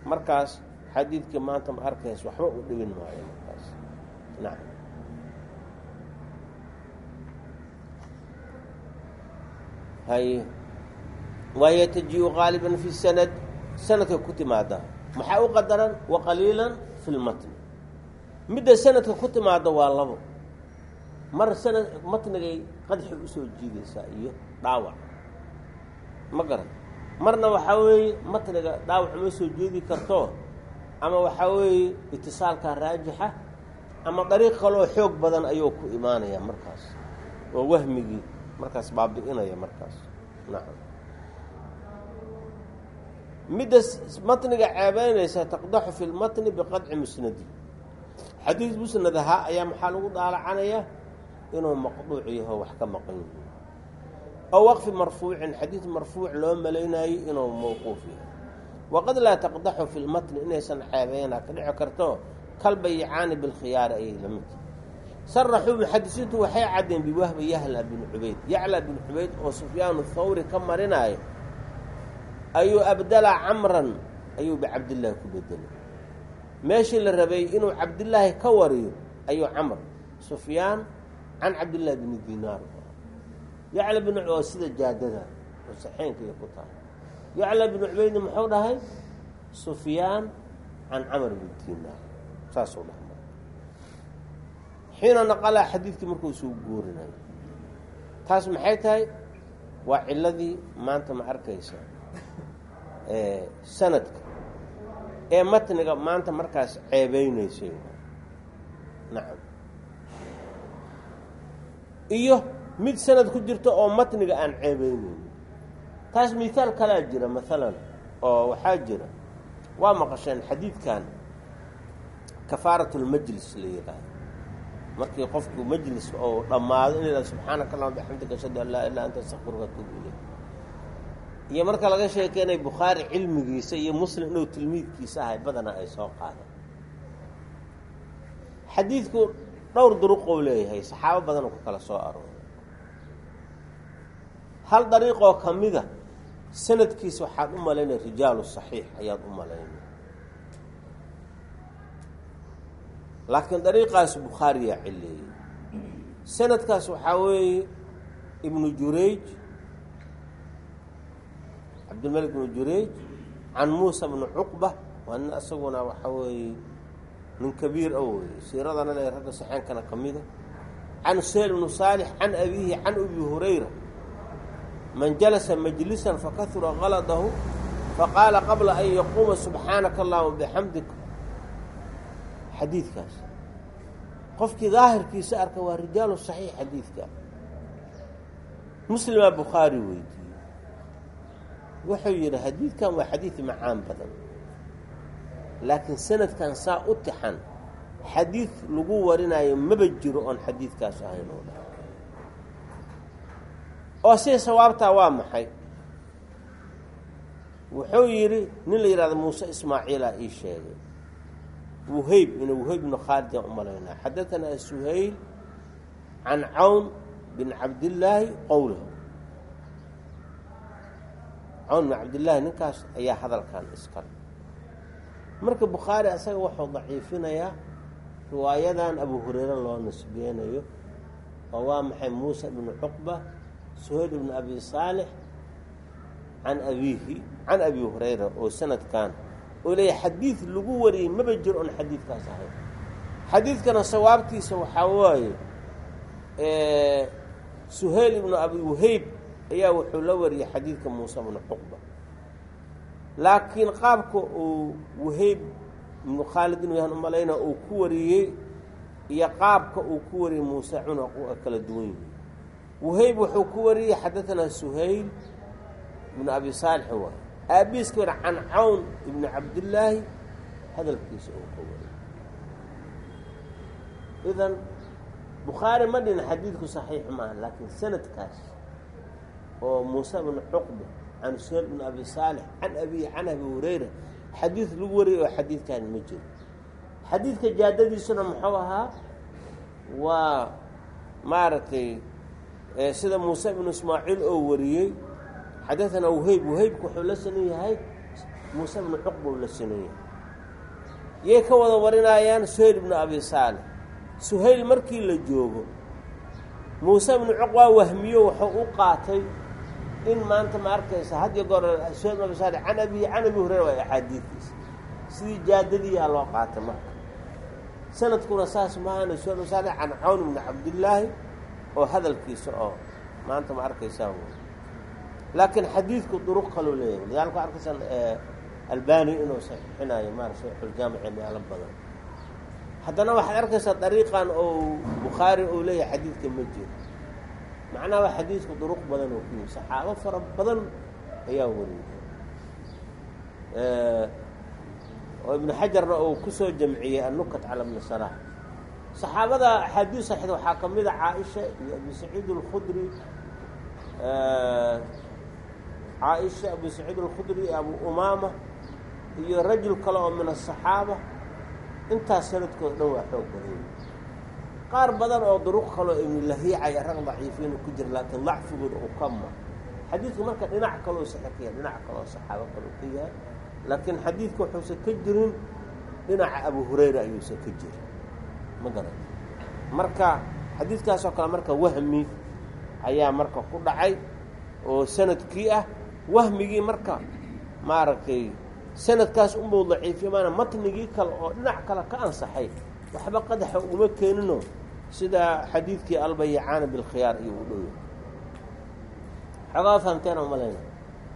Markaas xadiidkii maanta ma arkays waxba u dhibin maayo markaas. Nacam wahiya taji-u qaaliban fi sanad sanadkay ku timaadaa maxaa u qadaran? Wa qaliilan fi lmatni midda sanadka ku timaada waa labo. Mar sanad matnigay qadxi u soo jiidaysaa iyo dhaawac. Ma garan. Marna waxaa weeye matniga dhaawac ma soo jeedi karto ama waxaa weeye itisaalkaa raajixa ama dariiq kaloo xoog badan ayuu ku imaanaya markaas. Oo wahmigii markaas baabi'inaya markaas. Nacam midda matniga ceebeynaysa taqdaxu fi lmatni biqadci musnadi. Xadiid musnad ahaa ayaa maxaa lagu daalacanaya inuu maqduuc yaho wax ka maqan yihi oo waqfi marfuucin xadiid marfuuc loo malaynayo inuu mawquuf yahay. Waqad laa taqdaxu fi lmatni inaysan ceebeyna ka dhici karto kalbayicaani bilkhiyaari ayay la mid saraxuu muxadisiintu waxay caddeen biwahbi yahla bin cubayd. Yacla bin cubayd oo sufyaanu thawri ka marinaayo ayuu abdala camran ayuu bicabdillaahi ku bedelay. Meeshii la rabay inuu cabdillaahi ka wariyo ayuu camr sufyaan can cabdillahi bni dinaar. Yacla bin oo sida jaadada oo saxeenka iyo ku tahay. Yacla binu cubaydna muxuu dhahay? Sufyaan can camr bn dinaar. Saasuu dhahay xiina naqalaa xadiidkii markuu suu guurinayo. Taas maxay tahay? Waa ciladii maanta ma arkaysa sanadka. Ee matniga maanta markaas ceebeynaysay nacam. Iyo mid sanad ku jirta oo matniga aan ceebeyneynin taas mihaal kalaa jira maalan oo waxaa jira. Waa maqasheen xadiidkan kafaarat lmajlis la yidhaahdo markii qofku majlis oo dhammaado in la subxaanaka allahuma bixamdika ashhadu an laa ilaa anta astakfiruka atuubu ilayk. Iyo marka laga sheekeynay bukhaari cilmigiisa iyo muslim inuu tilmiidkiisa ahay badana ay soo qaadeen. Xadiidku dhowr duruqou leeyahay saxaabo badan ku kala soo arooray. Hal dariiqoo ka mida sanadkiisa waxaad u malaynaya rijaalu saxiix ayaad u malaynay laakiin dariiqaas bukhaariyaa cileeyey sanadkaas waxaa weeye ibnu jurayj cabdilmalik ibnu jurayj can muusa bni cuqba waa nin isaguna waxaa weeye nin kabiir o wey siiradana le ragga saxeenkana ka mida can suhayl bnu saalix can abiihi can abi hurayra man jalasa majlisan fakahura kaladahu faqaala qabla an yaquuma subxaanaka allahuma bixamdika xadiidkaas. Qofkii daahirkiisa arka waa rijaalu saxiix xadiidka. Muslimaa bukhaari weydiiyey. Wuxuu yidhi xadiidkan waa xadiid macaan badan. Laakiin sanadkan saa u tixan xadiid lagu warinayo maba jiro oon xadiidkaas ahayn oo dhan. Oo sida sawaabtaa waa maxay? Wuxuu yidhi nin la yidhahdo muuse ismaaciila ii sheegay wuhayb ina wuhayb bnu khaalid aan u malaynaa xadatanaa suhayl can cawn bin cabdillaahi qowlahu cawn bin cabdillaahi ninkaas ayaa hadalkan iskale marka bukhaari asaga wuxuu daciifinayaa riwaayadan abu hureyre loo nisbeynayo oo waa maxay muuse ibnu cuqba suhayl ibnu abi saalix can abiihi can abi hurayra oo sanadkan oo leeyahy xadiid lagu wariyey maba jiro oon xadiidkaas ahayn xadiidkana sawaabtiisa waxaa waaye suhayl ibnu abi wahayb ayaa wuxuu la wariyey xadiidka muuse ibnu cuqba. Laakiin qaabka uu wahayb ibnu khaalid inuu yahan umalayna uu ku wariyey iyo qaabka uu ku wariyey muuse cunaq u kala duwan yihi wahayb wuxuu ku wariyey xadatanaa suhayl ibnu abi saalix waay aabiiska wadha can cawn ibni cabdillaahi hadalkiisa uu ka wariyey idan bukhaari ma dhina xadiidku saxiix maaha laakiin sanadkaas oo muuse bnu cuqba can suhayl bn abi saalix can abihi can abi hurayra xadiid lagu wariyay oo xadiidkaani ma jiro. Xadiidka jaadadiisuna muxuu ahaa waa maaragtay sida muuse ibnu ismaaciil oo wariyey xadaanaa wahayb wahaybku wuxuu la sanan yahay muuse ibnu cuqba uu la sanan yahay yay ka wada warinayaan suhayl ibnu abi saalix suhayl markii la joogo muuse ibnu cuq waa wahmiyo wuxuu u qaatay in maanta ma arkaysa had iyo goor suhayl ibnu abi saalix can abihi can abi hurayra waa axaadiidkiisa sidii jaadadiiyaa loo qaatay marka sanadkuna saas maahana suhayl ibnu saalix can cawn ibni cabdillaahi oo hadalkiisa oo maanta ma arkaysaa laakiin xadiidku duruq kaloo leeyahay. Lidaalika wa arkaysan albani inuu saxiixinayo maara saxiixuljaamici meelo badan. Haddana waxaad arkaysaa dariiqan oo bukhaari uu leeyahay xadiidka ma jiro. Macnaha waa xadiidku duruq badan oo ku saxaabo fara badan ayaa wariyay oo ibnu xajarna uu ku soo jamciyey annukat cala bni salaax saxaabada axaadiis saxiixda waxaa ka mid a caaisha iyo abi saciid alkhudri caaisha abu saciid alkhudri iyo abu umaama iyo rajul kale oo min asaxaaba intaas sanadkooda dhan waa xoog badan qaar badan oo duruq kaleo ibnulahiicaya rag daciifiina ku jira laakiin dacfigooda uu ka xadiidku marka dhinac kaloo yahay dhinac kaloo saxaabo kaloo ka yahay laakiin xadiidka wuxuusan ka jirin dhinaca abu hurayra ayuusan ka jirin ma garan. Marka xadiidkaasoo kale marka wahmi ayaa marka ku dhacay oo sannadkii ah wahmigii marka maaragtay sanadkaas unbuu daciifiye maana matnigii kale oo dhinac kale ka ansaxay. Waxba qadaxa uguma keenino sida xadiidkii albayacaana bilkhiyaar iyo u dhow xoogaa fahamteena umalayna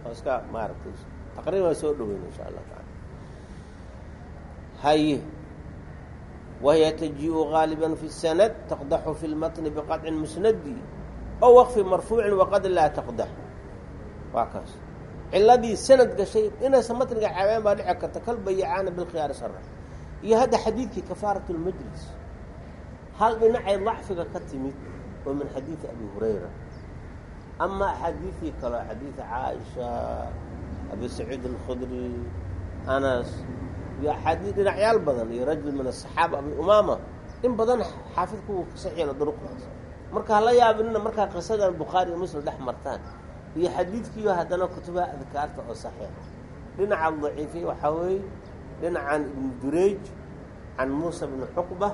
oo iska maaragtay taqriiban soo dhoweyna insha allah taala haye wahiya taji-u gaaliba fi sanad taqdaxu fi lmatni biqadcin musnadi ow waqfi marfuucin waqad laa taqdax waa kaas. Ciladii sanad gashay inaysa matniga caaween baa dhici karta kal bayacaana bilkhiyaari sara iyo hadda xadiidkii kafaarat lmajlis hal dhinacay dacfiga ka timid oo min xadiidi abi hurayra. Ama axaadiidii kaleo xadiida caaisha abi saciid alkhudri anas iyo axaadiid dhinacyaal badan iyo rajul min asaxaaba abi umaama. In badan xaafidku uu kasaxiyana duruqdaas. Marka hala yaabinina markaa qisadan bukhaari iyo muslim dhex martaan iyo xadiidkiiyo haddana kutubaha adkaarta oo saxiixa dhinaca daciifiya waxaa weeye dhinacan ibnu durayj can muusa bni cuqba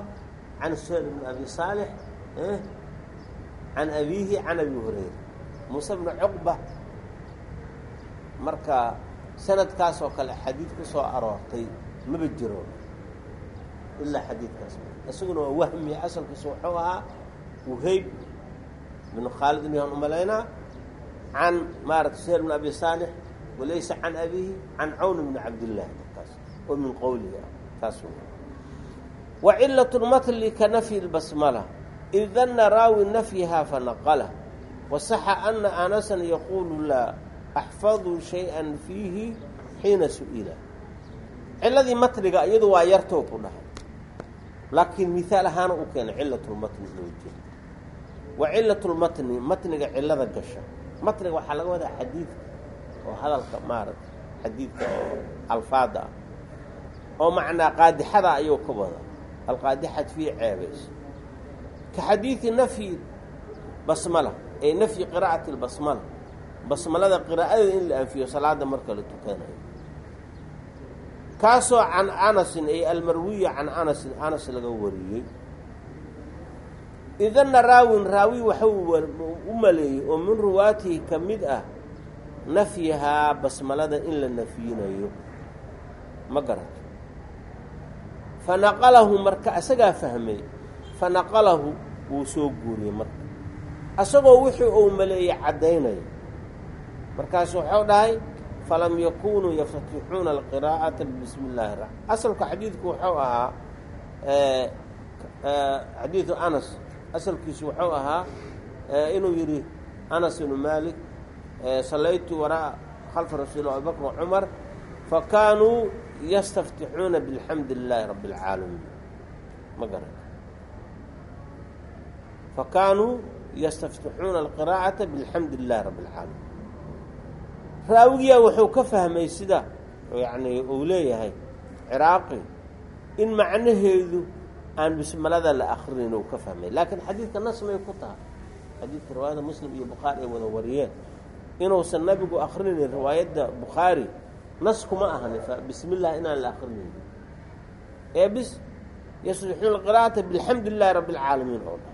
can suhayl bni abi saalix can abiihi can abi hurayra. Muuse bni cuqba marka sanadkaas oo kale xadiid ku soo aroortay maba jiro ilaa xadiidkaas. Isaguna waa wahmi asalkiisa wuxuu ahaa wuheyb bnu khaalid inaan umalaynaa can maarata suhayl bn abi saalix walaysa can abihi can cawn bni cabdillaahi markaas oo min qowlihi ah taas wa cilat lmatli ka nafyi lbasmala id danna raawi nafyiha fanaqala wasaxa ana anasan yaquulu laa axfaduu shay-an fiihi xiina su'ila ciladii matniga iyadu waa yartoo ku dhahay laakiin mihaal ahaana u keena cilat lmatni loo jeeda wa cilat lmatni matniga cilada gasha matniga waxaa laga wadaa xadiidka oo hadalka maarata xadiidka oo alfaada ah. Oo macnaa qaadixada ayuu ka wada alqaadixat fii ceebays. Ka xadiidi nafyi basmala ee nafyi qiraa'ati lbasmala basmalada qiraa'adeeda in la anfiyo salaada marka la tukanayo. Kaasoo can anasin ay almarwiya can anasin anas laga wariyey idana raawin raawi waxuu u maleeyey oo min ruwaatihi ka mid ah nafyahaa basmalada in la nafyinayo. Ma garato fanaqalahu marka isagaa fahmay fanaqalahu wuu soo guuriyey marka. Isagoo wixii uu maleeyey caddaynayo markaasu waxuu dhahay falam yakunuu yaftatixuuna alqiraa'ata bismi illaahi ra asalka xadiidku wuxuu ahaa xadiidu anas asalkiisu wuxuu ahaa inuu yidhi anas ibnu maalik sallaytu waraa khalfa rasuul abibakr wacumar fakaanuu yastaftixuuna bilxamdi lilaahi rabbi اlcaalamiin ma garan. Fakaanuu yastaftixuuna alqiraa'ata bilxamdi lilahi rabbi اlcaalamiin raawigiyaa wuxuu ka fahmay sida yani uu leeyahay ciraaqi in macnaheedu aan bismalada la akrinin uu ka fahmay. Laakiin xadiidka nas may ku tahay xadiidka riwaayada muslim iyo bukhaari ay wada wariyeen inuusan nabigu akrinin riwaayadda bukhaari nas kuma ahani bismi inaan la akrinayn ee bis yasbixuuna qira'ata bilxamdi lilahi rabbi اlcaalamiin oo dhan.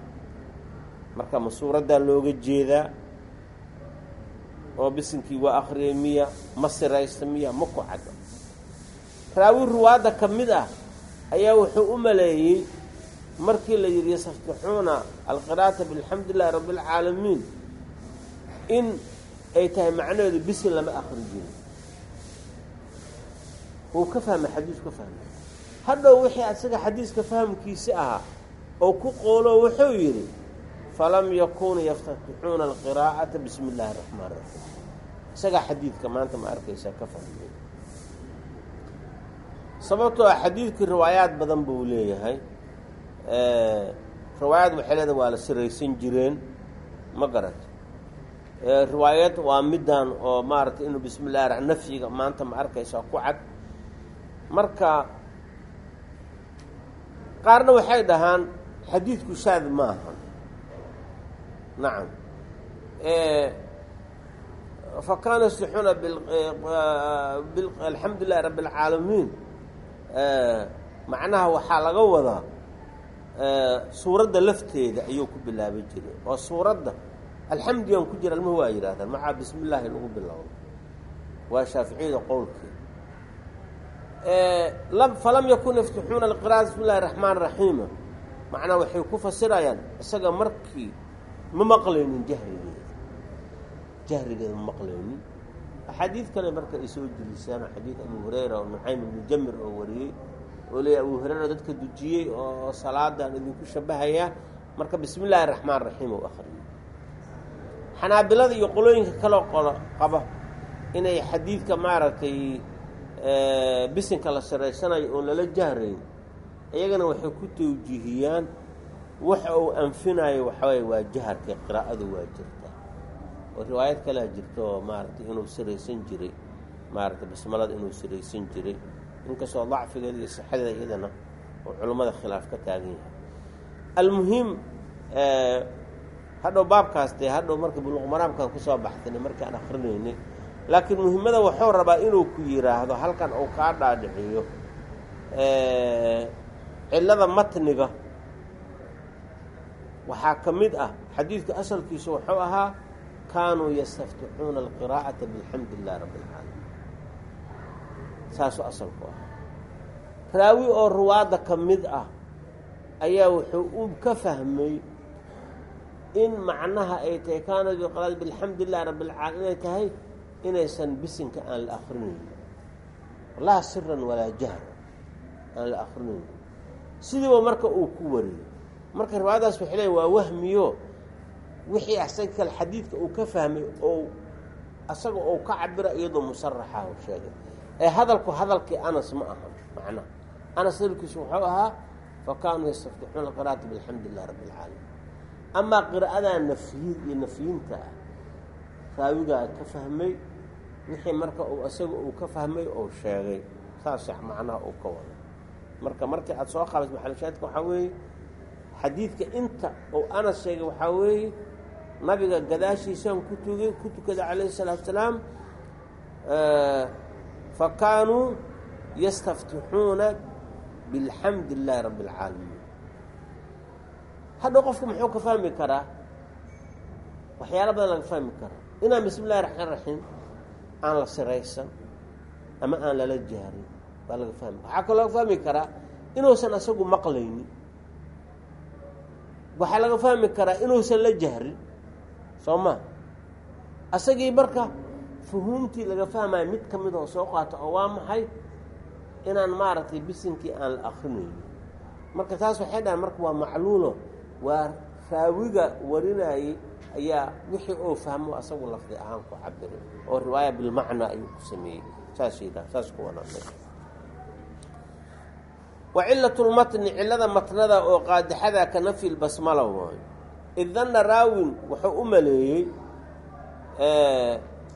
Marka ma suuraddaa looga jeedaa oo bisinkii waa akriyay miya ma siraysta miya ma ku cadda raawi ruwaadda ka mid ah ayaa wuxuu u maleeyey markii la yidhi yastaftixuuna alqiraa'ata bilxamdi lilahi rabbi اlcaalamiin in ay tahay macnaheedu bisin lama akri jirin wuu ka fahmay xadiisku ka fahmay. Hadhow wixii asaga xadiiska fahamkiisi ahaa oo ku qoolo wuxuu yidhi falam yakunuu yaftatixuuna alqiraa'ata bismi illaahi raxmaan raxiim isagaa xadiidka maanta ma arkaysaa ka fahmay sababtoo ah xadiidkii riwaayaad badan buu leeyahay. Riwaayaad waxay leeda waa la siraysan jireen. Ma garata riwaayad waa middan oo maaragtay inuu bismi llahi ra nafyiga maanta ma arkaysaa ku cad. Marka qaarna waxay dhahaan xadiidku shaad ma aha nacam. Fakaanu yasixuuna alxamdu lilahi rabi اlcaalamiin macnaha waxaa laga wadaa suuradda lafteeda ayuu ku bilaaban jiray. Oo suuradda alxamdigan ku jira almuhu waa yidhahdaan macaa bismi illaahi lagu bilowdo waa shaaficiyada qowlkeeda falam yakun yaftixuuna alqira'a bismi illahi raxmaan raxiima macnaa waxay ku fasirayaan isaga markii ma maqlaynin jahrigeeda. Jahrigeeda ma maqlaynin axaadiid kale marka ay soo jirisaan xadiid abu hurayra oo nucaym ibnu jamir oo wariyey oo leeya abu hurayra dadka dujiyey oo salaadan idinku shabahayaa marka bismi illaahi raxmaan raxiim ou akhriyey xanaabilada iyo qolooyinka kaloo qolo qaba inay xadiidka maaragtay bisinka la siraysanayo oon lala jahrayn iyagana waxay ku tawjiihiyaan waxa uu anfinayo waxawaaye waa jaharka qiraa'adu waa jirta oo riwaayad kalea jirta oo maaragtay inuu siraysan jiray maaragtay basmalada inuu siraysan jiray inkastoo dacfigeeda iyo sixadeeda iyadana oo culummada khilaaf ka taagan yahay. Almuhim hadhow baabkaas dee hadhow marka buluqmaraamkaan ku soo baxsanay markaan akrinaynay laakiin muhimmada wuxuu rabaa inuu ku yidhaahdo halkan uu kaa dhaadhiciyo cillada matniga waxaa ka mid ah xadiidka asalkiisu wuxuu ahaa kaanuu yastaftixuuna alqiraa'ata bilxamdi illahi rabbi alcaalamiin saasuu asalku ah raawi oo ruwaadda ka mid ah ayaa wuxuu u ka fahmay in macnaha ay tahay kaanat biqiraa'ati bilxamdi illahi rabbi alcaalamiin inay tahay inaysan bisinka aan la akrinayn laa siran walaa jahra aan la akrinayn sidiiba marka uu ku wariyey. Marka riwaayadaas waxay leeyn waa wahmiyo wixii asaga kale xadiidka uu ka fahmay oo asaga ou ka cabira iyadoo musaraxa u sheegay. Ee hadalku hadalkii anas ma aha macnaha anas hadalkiisu wuxuu ahaa fa kaanuu yastaftixuuna qira'ata bilxamdi illahi rabbi alcaalamiin amaa qiraa'adaa nafyi iyo nafyinta ah raawigaa ka fahmay wixii marka uu isaga uu ka fahmay oo sheegay saas macnaha uu ka wado marka markii aada soo qabays maxalushaadka waxaa weeye xadiidka inta uu anas sheegay waxaa weeye nabiga ku tugay ku tukaday calayhi salaatu salaam fa kaanuu yastaftixuuna bilxamdi illaahi rabbi alcaalamiin hadhow qofku muxuu ka fahmi karaa? Waxyaalo badan laga fahmi karaa. Inaan bismi illahi raxmaan raxiim aan la siraysan ama aan lala jaarin baa laga fahmi waxaa kaloo laga fahmi karaa inuusan asagu maqlaynin. Waxaa laga fahmi karaa inuusan la jahrin soo ma asagii marka fuhuumtii laga fahmaya mid ka mid oo soo qaato oo waa maxay? Inaan maaragtay bisinkii aan la akrinaynin marka taas waxay dhahan marka waa macluulo waa raawiga warinayey ayaa wixii oo fahmo asagu lafdi ahaan ku cabiray oo riwaaya bilmacnaa ayuu ku sameeyey. Saas saas ku wanaaqay wa cilatulmatni cillada matnada oo qaadixada ka nafyi lbasmala waayo id danna raawin wuxuu u maleeyey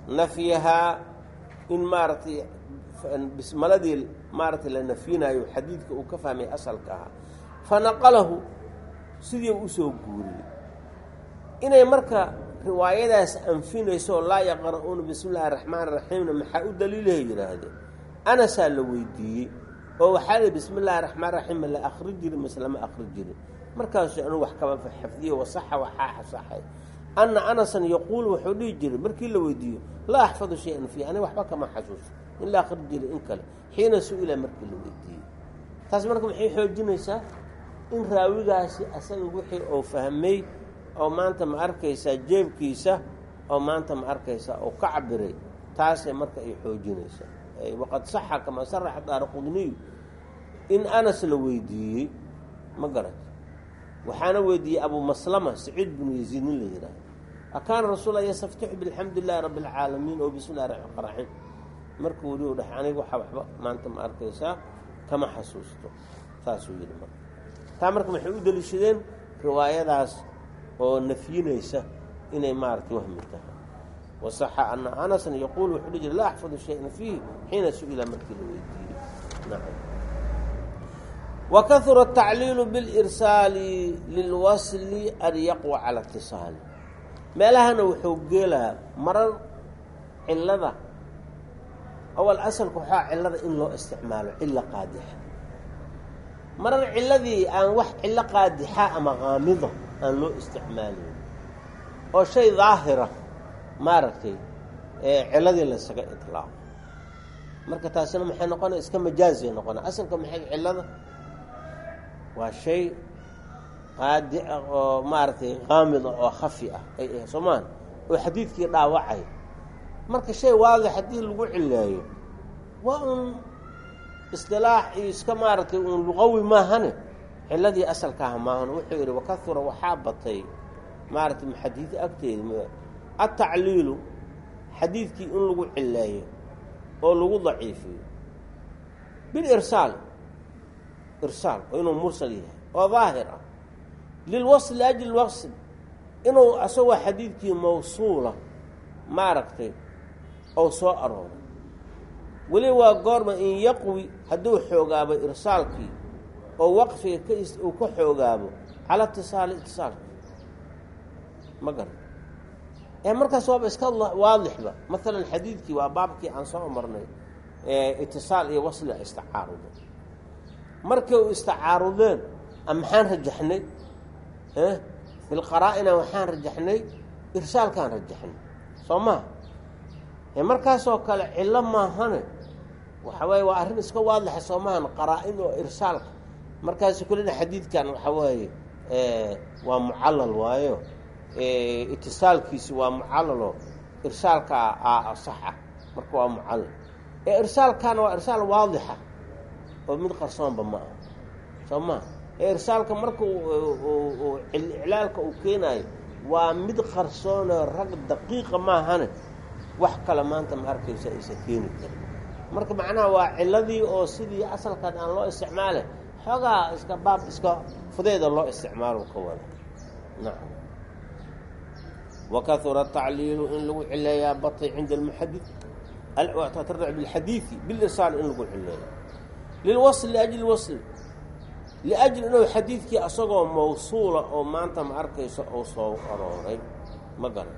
nafyahaa in maaragtay bismaladii maaragtay la nafyinayo xadiidka uu ka fahmay asalka ahaa fanaqalahu sidii u soo guuriyey inay marka riwaayadaas anfinayso laa yaqra'uuna bismi illaahi raxmaan raxiimna maxaa u daliilahay yidhaahdeen anasaa la weydiiyey oo waxaa li bismi illaahi raxmaan raxiim la akri jirin mase lama akri jirin markaasu anuu wax kaba xafdiyo wasaxa waxaa xasaxay anna anasan yaquulu wuxuu dhihi jiray markii la weydiiyo laa axfadu shay-an fiih aniga waxba kama xasuuso in la akri jiray in kale. Xiina su'ila markii la weydiiyey. Taas marka maxay xoojinaysaa in raawigaasi asaga wixii uu fahmay oo maanta ma arkaysaa jeebkiisa oo maanta ma arkaysaa oo ka cabiray taasay marka ay xoojinaysaa. Waqad saxa kamaa saraxa daara in anas la weydiiyey ma garat waxaana weydiiyey abu maslama saciid binu yaziid nin la yidhaahdo akaana rasuula yastaftixu bilxamdi illaahi rabbi alcaalamiin oo bismi llahi raxmaan raxiim markuu weli u dhex aniga waxaa waxba maanta ma arkaysaa kama xasuusto. Saasuu yidhi marka. Taa marka maxay u deliishadeen? Riwaayadaas oo nafyinaysa inay maaragtay wahmi tahay. Wasaxa ana anasan yaquul wuxuu dhihi jira laa axfadu shay-an fiihi xiina su'ila markii la weydiiyey. Wa kahura tacliilu bilirsaali lilwasli an yaqwa cala itisaali meelahana wuxuu geelahaa marar cilada awal asalka waxaa cilada in loo isticmaalo cilo qaadixa marar ciladii aan wax cilo qaadixa ama qaamida aan loo isticmaalayn oo shay daahira maaragtay ciladii laysaga iطlaaqo marka taasina maxay noqonaya iska majaaziya noqonaya asalka maxay cilada waa shay qaadi ah oo maaragtay qaamida oo khafi ah. Ay ah soomaan oo xadiidkii dhaawacay. Marka shay waadix haddii lagu cileeyo waa un istilaax iyo iska maaragtay un luqawi maahane? Ciladii asalkaaha maahan wuxuu yidhi wakahura waxaa batay maaragtay muxadiid agteeda atacliilu xadiidkii in lagu cileeyo oo lagu daciifiyo. Bilirsaal irsaal oo inuu mursal yahay oo daahir ah. Lilwasl liajli wasl inuu asagoo xadiidkii mawsuula maaragtay ou soo arooray. Weli waa goorma in yaqwi hadduu xoogaabo irsaalkii oo waqfiga ka uu ka xoogaabo cala itisaali itisaalka ma garan ee markaas waaba iska waadixba. Maalan xadiidkii waa baabkii aan soo marnay itisaal iyo wasliga istacaaruda markay u istacaarudeen maxaan rajaxnay? Filqaraa-ina waxaan rajaxnay irsaalkaan rajaxnay. Soo maha markaasoo kale cillo maahane waxa weeye waa arrin iska waadixa soo maahan qaraa-in oo irsaalka markaasi kulina xadiidkan waxa weeye waa mucallal waayo. Itisaalkiisi waa mucallalo irsaalka a saxa. Marka waa mucallal. Ee irsaalkaana waa irsaal waadixa oo mid qarsoonba ma aha. Soo maa ee irsaalka marka iclaalka uu keenaayo waa mid qarsoonoo rag daqiiqa maahane wax kale maanta ma arkaysa aysan keeni karin. Marka macnaha waa ciladii oo sidii asalkan aan loo isticmaale xoogaa iska baab iska fudeeda loo isticmaalo ka wada. Nacam. Wakahura tacliilu in lagu cileeyaa batay cinda almuxadid tardac bilxadiidi bilirsaal in lagu cileeyo lilwasl liajli wasl liajli inuu xadiidkii asagoo mawsuula oo maanta ma arkayso uu soo arooray ma garan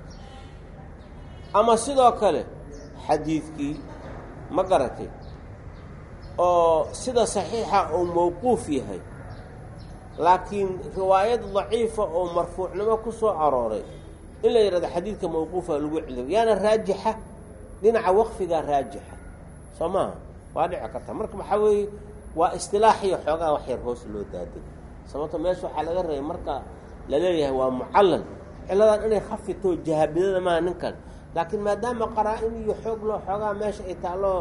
ama sidoo kale xadiidkii ma garatay oo sida saxiixa uu mawquuf yahay laakiin riwaayad daciifa oo marfuucnimo ku soo arooray in la yidhahdo xadiidka mawquufa lagu celiyo yaana raajixa dhinaca waqfigaa raajixa soo maaha waa dhici karta marka waxaa weeye waa istilaaxiyo xoogaa wax yar hoos loo daaday sababto meesha waxaa laga rabay marka la leeyahay waa mucallal. Ciladan inay khafito jahabidada maaha ninkan. Laakiin maadaama qaraa-in iyo xoog loo xoogaa meesha ay taallo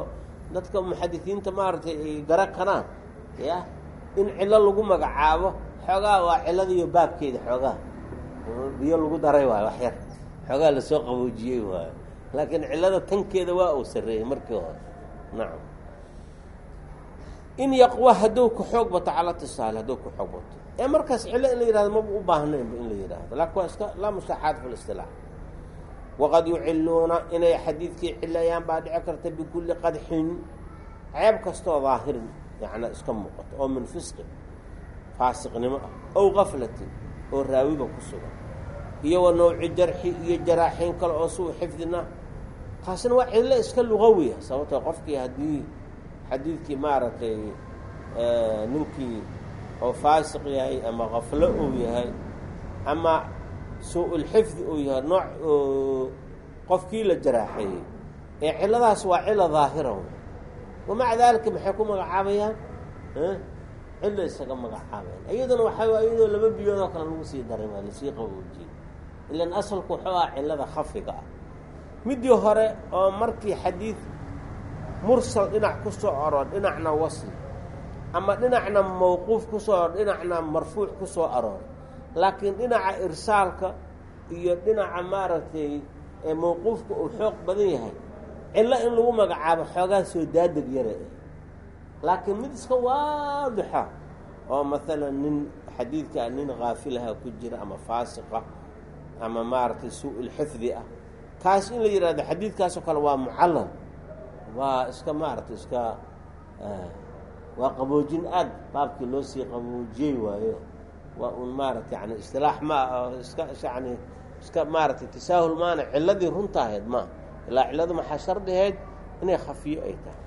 dadka muxadisiinta maaragtay ay gara karaan ya in cilo lagu magacaabo xoogaa waa ciladiiyo baabkeeda xoogaa. Biyo lagu daray waayo wax yar. Xoogaa la soo qaboojiyey waayo. Laakiin cilada tankeeda waa uu sarreeyey markii hore. Nacam in yaqwa hadduu ka xoog bato cala tisaali hadduu ka xoog bato. Ee markaas cilo in la yihahdo maba u baahnaynba in la yidhaahdo laakin waa iska laa mustaxaad fi waqad yuciluuna inay xadiidkii cilayaan baa dhici karta bikulli qadxin. Ceeb kastoo daahirin yacnaa iska muuqato oo min fisqin faasiqnimo ah ow gaflatin oo raawiba ku sugan. Iyo wa nawci jarxi iyo jaraaxiin kale oo suu xifdina taasina waa cillo iska lugawiya sababtoo qofkii haddii xadiidkii maaragtay ninkii oo faasiq yahay ama kaflo uu yahay ama suu-ulxifdi uu yahay nooc qofkii la jaraaxeeyey ee cilladaas waa cilo daahira wamaca daalika maxay ku magacaabayaan? Cillo isaga magacaabayan. Iyaduna waxaa iyadoo laba biyoodoo kale lagu sii daray waa la sii qaboojiyey. Ilan asalku wuxuu ah cillada khafiga ah. Midii hore oo markii xadiid mursal dhinac ku soo aroor dhinacna wasli ama dhinacna mawquuf ku soo dhinacna marfuuc ku soo aroor laakiin dhinaca irsaalka iyo dhinaca maaragtay mawquufka uu xoog badan yahay cillo in lagu magacaabo xoogaa soo daadeg yare. Ah laakiin mid iska waadixa oo maalan nin xadiidka nin khaafilaha ku jira ama faasiqa ama maaragtay suu-ulxifdi ah kaas in la yidhahdo xadiidkaasoo kale waa mucallal waa iska maaragtay iska waa qaboojin aad baabkii loo sii qaboojiyey waayo. Waa un maaragtay yani istilaax ma ah iska yani iska maaragtay tasaahul maana ciladii runta ahayd ma ilaa cilladu maxaa shardihayd inay khafiyo ay tahay.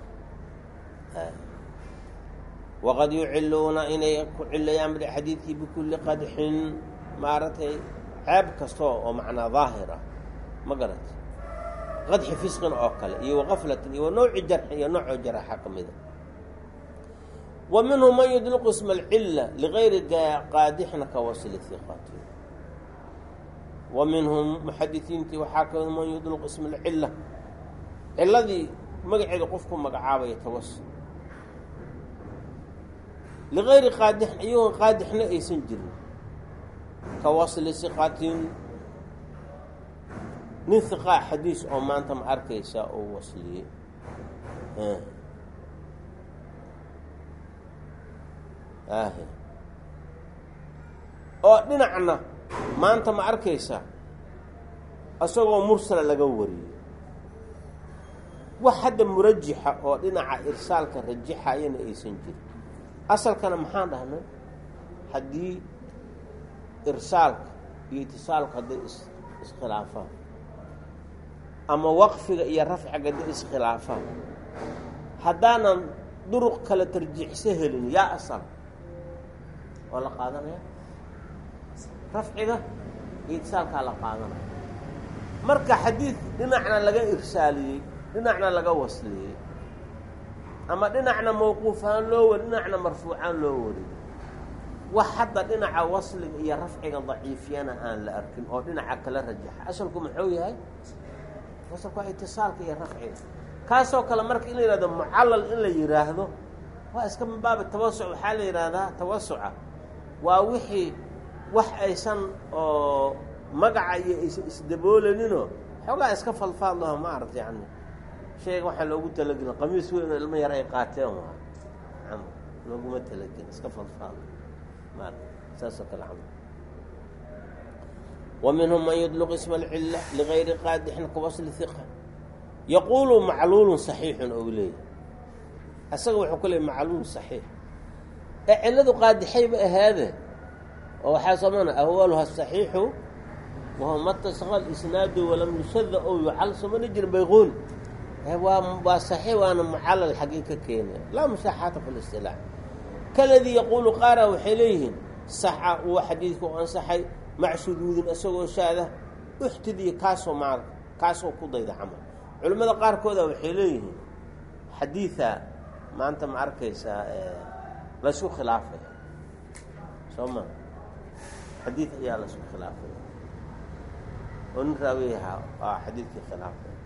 Waqad yuciluuna inay ku cilayaan xadiidkii bikulli qadxin maaragtay ceeb kastoo oo macnaa daahir ah ma garata qadxi fisqin oo kale iyo waqaflatin iyo wanowci jarxi iyo noocoo jaraxa ka mida. Wa minhum man yudliqu isma alcilla ligayri qaadixna ka wasli hiqati wa minhum muxadisiintii waxaa ka mid man yudliqu isma alcilla ciladii magaceeda qofku magacaabaya tawasul ligayri qaadix iyagoon qaadixna aysan jirin. Ka wasli siqatin nin hiqaa xadiis oo maanta ma arkaysaa oo wasliyey oo dhinacna maanta ma arkaysaa isagoo mursala laga wariyey. Wax hadda murajixa oo dhinaca irsaalka rajixayana aysan jirin. Asalkana maxaan dhahnay? Haddii irsaalka iyo itisaalku hadday is iskhilaafaan ama waqfiga iyo rafciga hadday iskhilaafaan. Haddaanan duruq kale tarjiixsa helin yaa asal. Waa la qaadanaya? Rafciga iyo la qaadanaya. Marka xadiid dhinacna laga irsaaliyey dhinacna laga wasliyey ama dhinacna mawquufahaan loo wari dhinacna marfuucaan loo wariyey wax hadda dhinaca wasliga iyo rafciga daciifiyana aan la arkin oo dhinaca kala rajaxa. Asalku muxuu yahay asalku waa itisaalka iyo rafciga. Kaasoo kale marka in la yihahdo mucallal in la yidhaahdo waa iska min baabi tawasuc. Waxaa la yidhaahdaa tawasuca. Waa wixii wax aysan oo magaca iyo aysan isdaboolaninoo xoogaa iska falfaadlaho ma aragta yani shayga waxaa loogu talagelin qamiis weyn oo ilmo yar ay qaateen waa. Looguma talagelin iska falfaadla maarata saasoo kale camal minhum man yudluq isma alcilla ligayri qaadixin kuwasli hiqa yaquulu macluulun saxiixun ou leeyahy isaga wuxuu ku leeyay macluul saxiix ee cilladu qaadixayba ahaade oo waxaa samana ahwaluha saxiixu wahuwa matasaqa isnaadu walam yushada ow yucal samana jirin bayquun waa waa saxiix waana mucallal xaggii ka keenaya laa mushaaxaata fi listilaax kaladii yaquulu qaara waxay leeyihiin saxa uu xadiidku ansaxay mac shuduudin isagoo shaada uxtidiya kaasoo maal kaasoo ku dayda camal. Culimmada qaarkooda waxay leeyihiin xadiida maanta ma arkaysaa laysku khilaafaya soo ma? Xadiid ayaa laysku khilaafaya oo nin raawiyaha waa xadiidkii khilaafaya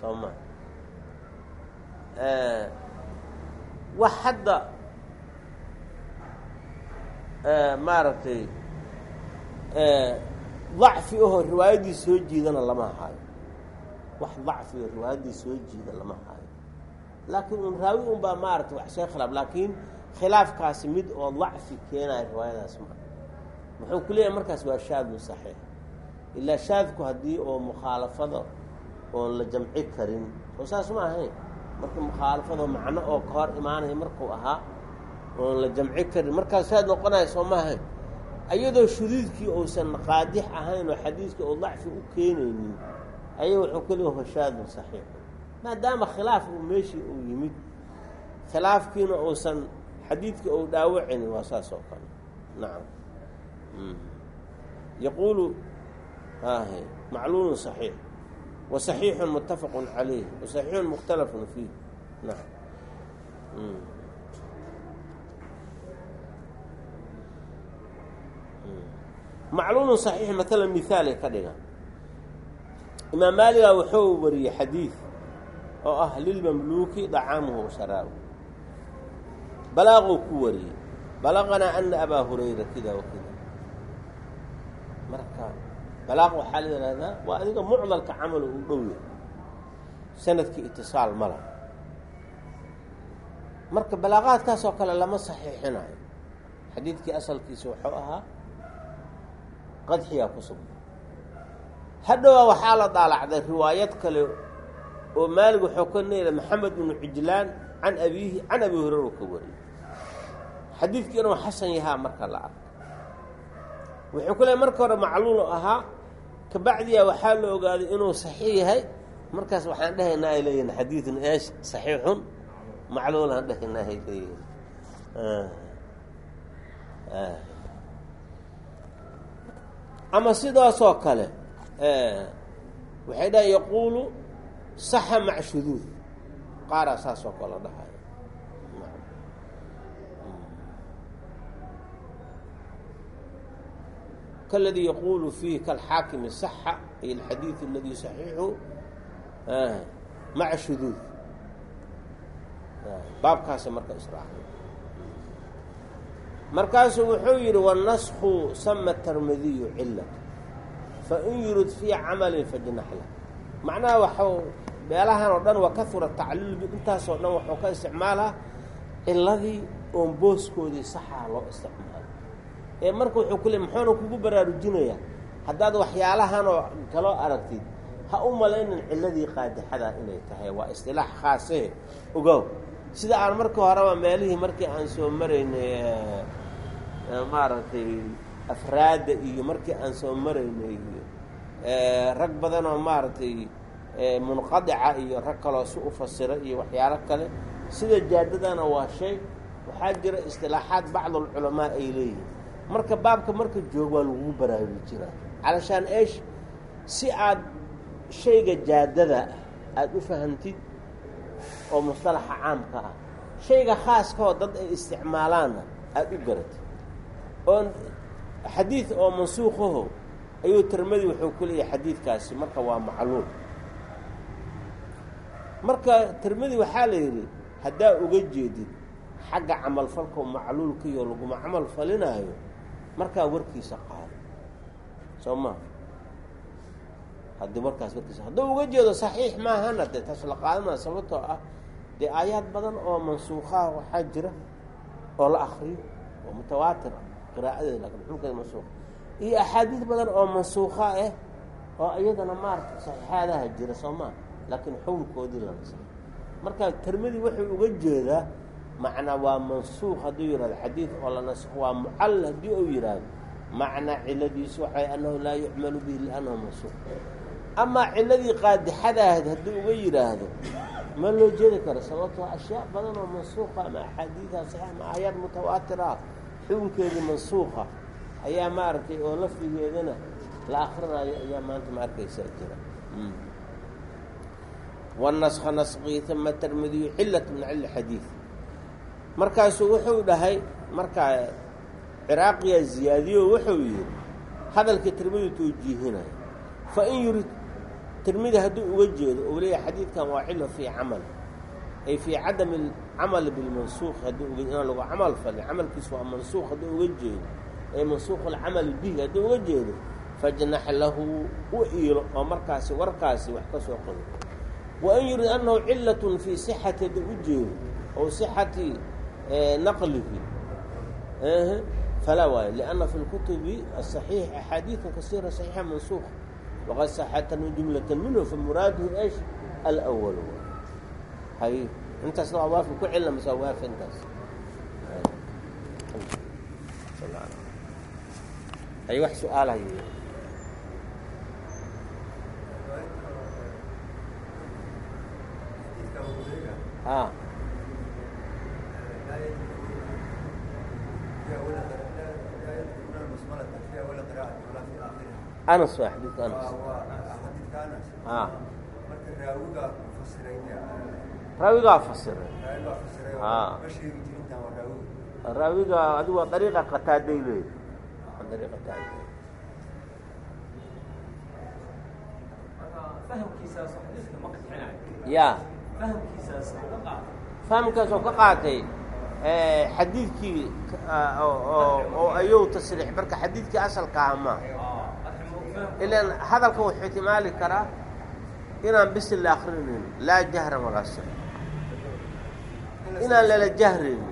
soo ma? Wax hadda maaragtay dacfi ahoo riwaayadii soo jiidana lama haayo wax dacfi oo riwaayadii soo jiida lama haayo laakiin un raawi un baa maaragtay wax soo khilaaf laakiin khilaafkaasi mid oo dacfi keenaya riwaayadaas ma muxuu ku leeyahay markaas waa shaadun saxiix. Ilaa shaadku haddii oo mukhaalafada oon la jamci karin soo saas ma ahayn marka mukhaalafado macno oo ka hor imaanaya markuu ahaa oon la jamci karin markaas shaad noqonaya soo ma ahayn iyadoo shuduudkii uusan qaadix ahayn oo xadiiska oo dacfi u keenaynin aya wuxuu ku leeyahy hashaadun saxiix maadaama khilaaf uu meeshii uu yimid khilaafkiina uusan xadiidka uu dhaawacaynin waa saas oo kale nacam yaquulu ahe macluulun صaxiix wa صaxiixun mutafaqu calayh wa صaxiixun mukhtalafun fiih nacam Macluulun صaxiix maala mihaalay ka dhigan imaam maaliga wuxuu wariyey xadiid oo ah lilmamluuki dacaamuhu sharaabu balaaquu ku wariyey balaqanaa ana abaa hurayra kida wa kida. Marka balaaq waxaa la yihahdaa waa adiga mucdalka camal uu dhow yahay. Itisaal mala marka balaaqaadkaas oo kale lama saxiixinayo. Xadiidkii asalkiisa wuxuu ahaa qadxiyaa ku sugnay hadhowaa waxaa la daalacday riwaayad kale oo maalig wuxuu ka neeya maxamed bnu cijlaan can abiihi can abi hurayra uu ka wariyey. Xadiidkii inuu xasan yahaa marka la arko. Wuxuu ku leey marka hore macluul ahaa kabacdiya waxaa la ogaaday inuu saxiix yahay. Markaas waxaan dhehaynaa ay leeyihiin xadiidun eesh saxiixun macluulaan dhehaynaa ay leeyihiin ama sidaasoo kale waxay dhaha yaquulu saxa mac shuduud. Qaaraa saasoo kale dhahayo. Kaladii yaquulu fiihi kalxaakimi saxa ay alxadiid aladii saxiixu maca shuduud. Baabkaasa marka israaca markaasuu wuxuu yidhi wاnasku sama termidiyu cila fain yurid fii camalin fajnax lah macnaha waxau meelahan oo dhan waa kahura tacliil intaasoo dhan waxuu ka isticmaalaa ciladii oon booskoodii saxaa loo isticmaalo. Ee marka wuxuu ku muxuuna kugu baraarujinayaa. Haddaad waxyaalahan oo kaloo aragtid ha u malaynin ciladii qaadixada inay tahay. Waa istilaax khaasee. Ogow. Sida aan marka horeba meelihii markii aan soo maraynay maaragtay afraadda iyo markii aan soo maraynay rag badan oo maaragtay munqadica iyo rag kaloo si u fasira iyo waxyaalo kale sida jaadadana waa shay. Waxaa jira istilaaxaad bacdulculamaa ay leeyihiin. Marka baabka marka joog waa lagugu baraaruji jiraa. Calashaan eesh si aad shayga jaadada aada u fahamtid oo mustalaxa caamka ah shayga khaaskaoo dad ay isticmaalaanna aada u garatid oon xadiid oo mansuuqaho ayuu tirmadi wuxuu ku leeyahay xadiidkaasi marka waa macluul marka tirmadi waxaa la yidhi haddaa uga jeedid xagga camalfalkao macluulkaiyo laguma camal falinaayo markaa warkiisa qaado. Soo maa haddii warkaas warkiisa hadduu uga jeedo saxiix maahana dee taas la qaadanaa sababtoo ah dee aayaad badan oo mansuuqaha waxaa jira oo la akriyo oo mutawaatir ah qiraa'adeeda laakiin xulkeeda mansuuq iyo axaadiis badan oo mansuuqa ah oo iyadana maarata saxiixaadaha jira soo maa laakiin xukunkoodii la nasay marka tirmadi wuxuu uga jeedaa macnaa waa mansuuq hadduu yihahdo xadiid oo la nasakho waa mucallal haddii uu yidhaahdo macnaa ciladiisu waxay annahu laa yucmalu bihi liannahu mansuuq amaa ciladii qaadixadaahd hadduu uga yidhaahdo ma loo jeedi karo sababtoo ashyaa badan oo mansuuqa ama axaadiida saxiix ama aayaad mutawaatira xukunkeedii mansuuqa ayaa maaragtay oo lafdigeedana la akrinayo ayaa maanta ma arkaysaa jira. Wanaska naskii uma termidiyu cilat min cili xadiid markaasuu wuxuu dhahay markaa ciraaqiya ziyaadiyo wuxuu yidhi hadalkii tirmidi toojiihinayo fain yurid tirmidi hadduu uga jeedo ou leeyahay xadiidkan waa cilo fii camal ay fii cadami camali bilmansuuq hadduu uga inaan lagu camal falin camalkiisu waa mansuuq hadduu uga jeedo. Ay mansuuq alcamali bihi hadduu uga jeedo fajnax lahu u iilo oo markaasi warkaasi wax ka soo qodo. Wain yurid annahu cilatun fii sixati hadduu u jeedo ow sixati naqlihi falaa waayo lianna fi lkutubi asaxiix axaadiidu kasiira saxiixa mansuuqa waqad saxatan jumlatan minhu famuraaduhu esh alwal hay intaasna waa waafi ku cilna mase waa waafi intaas. Ay wax su'aalahay a anas waa xadiidka anas. A raawigaa fasiray raawiga adigu waa dariiqa qataaday leey dariiqa qataada ya. Fahamkaas oo ka qaatay xadiidkii oo ayuu tasriix marka xadiidkii asalka ah ma ilan hadalka wuxuu ixtimaali karaa inaan bisil la akrinayn laa jahran walaa sir inaan lala jahraynin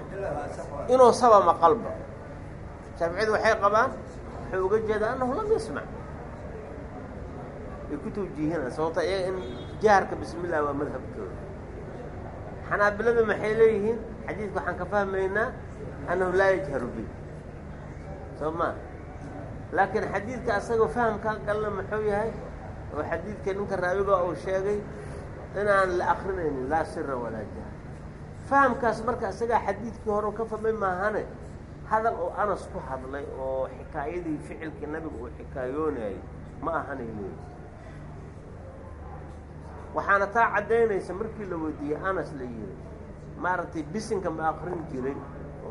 inuu saba maqalba shaaficiyadu waxay qabaan wuxuu uga jeedaa annahu lam yasmac. Ay ku tawjiihinaan sababta iyaga in jaharka bismi llah waa madhabkooda. Xanaabiladu maxay leeyihiin? Xadiidka waxaan ka fahmaynaa annahu laa yajharu bi. Soo ma. Laakiin xadiidka asagoo fahamkaa galna muxuu yahay oo xadiidka ninka raawiga uu sheegay inaan la akrinaynin laa sira walaa jahr fahamkaas marka isagaa xadiidkii hore ka fahmay maahane hadal oo anas ku hadlay oo xikaayadii ficilkii nabiga uu xikaayoonayay ma ahanay leeyi waxaana taa caddaynaysa markii la weydiiyey anas la yiri maaragtay bisinka ma akrin jiray oo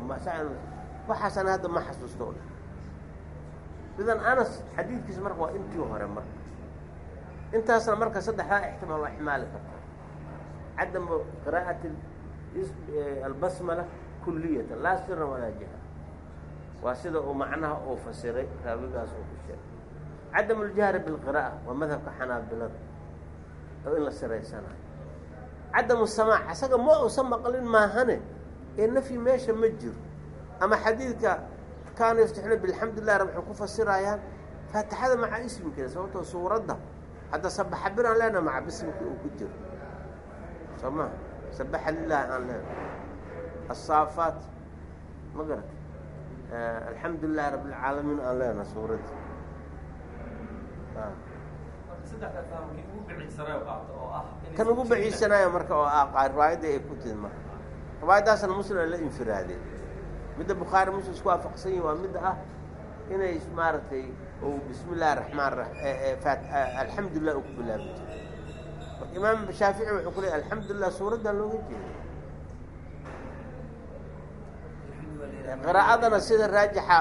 waxaasana hadda ma xasuusto o dhan idan anas xadiidkiisa marka waa intii hore marka. Intaasna marka saddexdaa ixtimaal waa ixmaali karta. Cadamu qiraa'ati albasmala kuliyatan laa sira walaa jaha. Waa sida uu macnaha uu fasiray raawigaas uu ku sheegay. Cadamu اljahri bilqira'a waa madhabka xanaabilada oo in la siraysanayo cadamu samaac asaga ma uusan maqlin maahane ee nafyi meesha ma jiro. Ama xadiidka kaanu yaftixuna bilxamdu lilah waxay ku fasirayaan faatixada maca ismikeeda sababtoo suuradda hadda sabaxa bir aan leenaha maca bismika uu ku jiro. Soo maha sabaxa lilah aan leenahay asaafaat ma garata alxamdu lilahi rabb اlcaalamiin aan leenaha suuradda kan ugu baciisanaayo marka oo ah riwaayadda ay ku tidi marka riwaayaddaasna muslim la infiraadeen midda bukhaari muslim isku waafaqsan yihiin waa midda ah inay maaragtay bismi illahi raxmaan alxamdulilah uu ku bilaabi marka imaam shaafici wuxuu ku leey alxamdulilah suuraddan looga jeeda qiraa'adana sida raajixa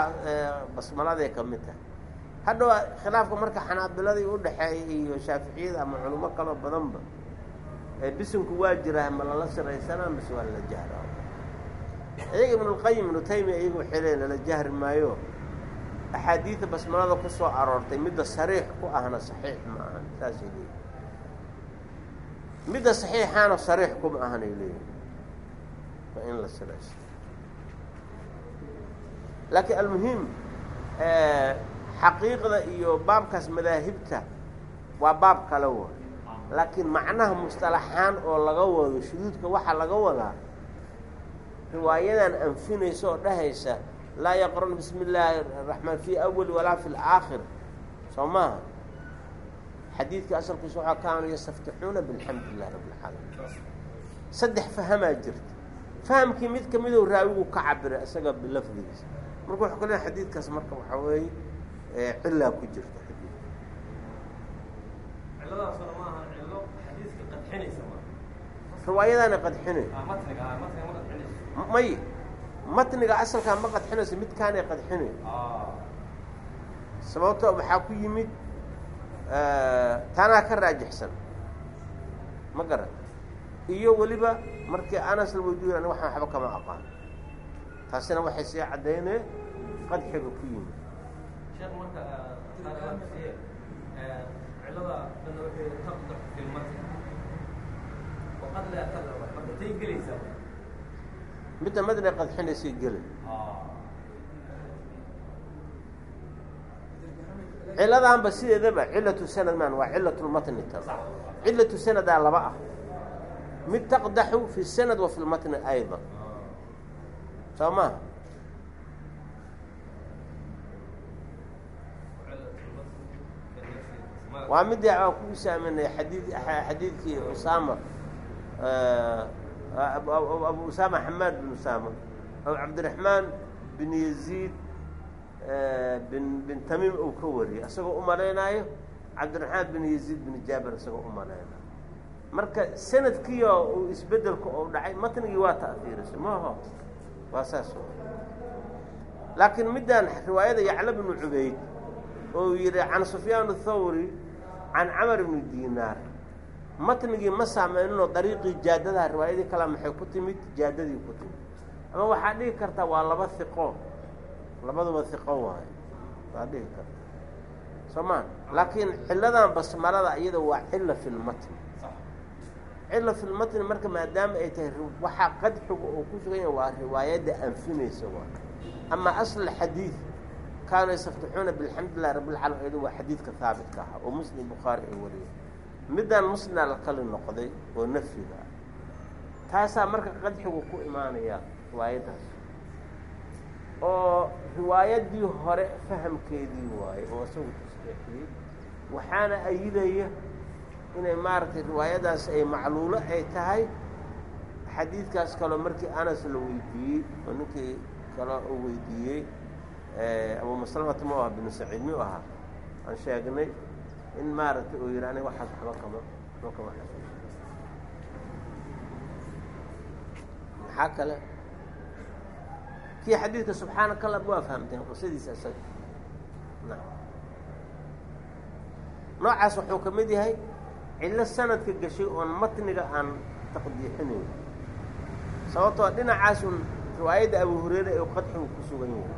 basmaladay ka mid tahay hadhow khilaafka marka xanaabiladii udhaxeeyay iyo shaaficiyada ama culimo kaloo badanba bisinku waa jiraa ma lala siraysanaa mise waa lala jahraa iyaga ibnulqayim ibnu taymiya iyaga waxay leeyiin lala jahri maayo. Axaadiida basmalada ku soo aroortay midda sariix ku ahna saxiix ma ahan saasay leeyihiin midda saxiixaana sariix kuma ahanay leeyihiin waa in la siraysto. Laakiin almuhim xaqiiqda iyo baabkaas madaahibta waa baab kale wa laakiin macnaha mustalaxaan oo laga wado shuduudka waxaa laga wadaa riwaayadan anfinaysa oo dhahaysa laa yaqrun bismi illaahi raxmaan fii awali walaa fi laakhir soo maaha xadiidka asalkiisa waxaa kaanuu yastaftixuuna bilxamdu lilah rabb alcaalamiin saddex fahamaa jirta. Fahamkii mid kamidou raawigu ka cabiray isaga bilafdigiisa marka waxu kale xadiidkaas marka waxaa weeye cilaa ku jirta riwaayadaana qadxinay. Ah qadxinayso. May matniga asalkaa ma qadxinayso midkaanay qadxinay. Sababto waxaa ku yimid taanaa ka raajixsan. Ma garan iyo weliba markii anas la weydiiyo ani waxaan waxba kama aqaan. Taasina waxay sii caddaynee qadxiga ku yimid. Tay gelaysaa midda madna qadxinaysay gelay ciladaanba sideedaba cilatu sanad maan waa cilatu lmatni tan cilatu sanadaa laba ah. Mid taqdaxu fi sanad wa fi lmatni ayda soo maha waa midii aan ku saaminay xadii xadiidkii usaama abu usaama xamaad bin usaama abu cabdiraxmaan bin yaziid bin bin tamiim uu ka wariyey isagoo u malaynaayo cabdiraxmaan bin yaziid bin jaabir isagoo u malaynayo. Marka sanadkiio uu isbeddelka oo dhacay matnigii waa ta'hiirisay maho waa saas laakiin middaan riwaayada yacla bnu cubayd oo yidhi can sufyaan athawri can camar bni dinaar matnigii ma saameyninoo dariiqii jaadadaha riwaayadii kale maxay ku timid jaadadii ku timid. Ama waxaa dhihi kartaa waa laba hiqo labaduba hiqo waayo. Waa dhihi karta. Soo maa laakiin ciladan basmalada iyada waa cila fi lmatni cila fi lmatni marka maadaama ay tahay waxaa qadxiga oo ku sugan yahay waa riwaayadda anfinaysa waa. Ama asl xadiid kaanuu yastaftixuuna bilxamdu lilah rabb lcaalamiin iyada waa xadiidka haabitka ahaa oo muslim bukhaari ay wariyay middaan muslimna la kali noqday oo nafyiga. Taasaa marka qadxigu ku imaanaya riwaayaddaas oo riwaayadii hore fahamkeedii waaye oo isagu tasxiixiyey waxaana ayidaya inay maaragtay riwaayadaas ay macluulo ay tahay. Xadiidkaas kaloo markii anas la weydiiyey oo ninkii kale uu weydiiyey abu maslamata mu aha binu saciid miyuu ahaa aan sheegnay in maaragtay uu yidhi aniga waxaas waxba kama waxba kama xasuusa maxaa kale kii xadiidka subxaanaka allah waa fahamteen qisadiisa isaga noocaas wuxuu ka mid yahay cillo sanadka gashay oon matniga aan taqdiixinayn sababtoo dhinacaasun riwaayadda abu hureyre ee qadxigu ku sugan yahay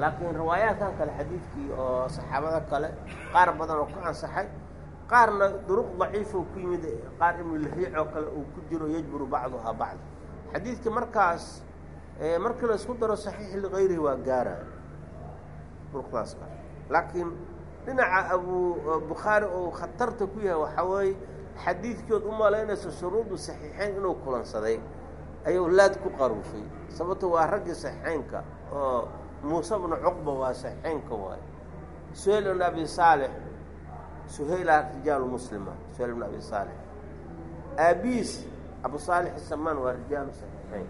laakiin riwaayaadkan kale xadiidkii oo saxaabada kale qaar badan oo ku ansaxay qaarna duruq daciifoo ku yimid qaar ibnulahiic oo kale uu ku jiro yajburu bacduhaa bacd. Xadiidka markaas markii la isku daro saxiix ligayrihi waa gaaraya kale laakiin dhinaca abu bukhaari oo khatarta ku yahay waxaa weeye xadiidkood u malaynaysa shuruudu saxiixeyn inuu kulansaday ayuu laad ku qaruufay. Sababto waa raggii saxiixeynka oo muuse bnu cuqba waa saxiixeynka waaye. Suhayl ibn abi saalix suhayla rijaalu muslima suhayl ibn abi saalix. Aabiis abu saalix isamaan waa rijaalu saxiixeyn.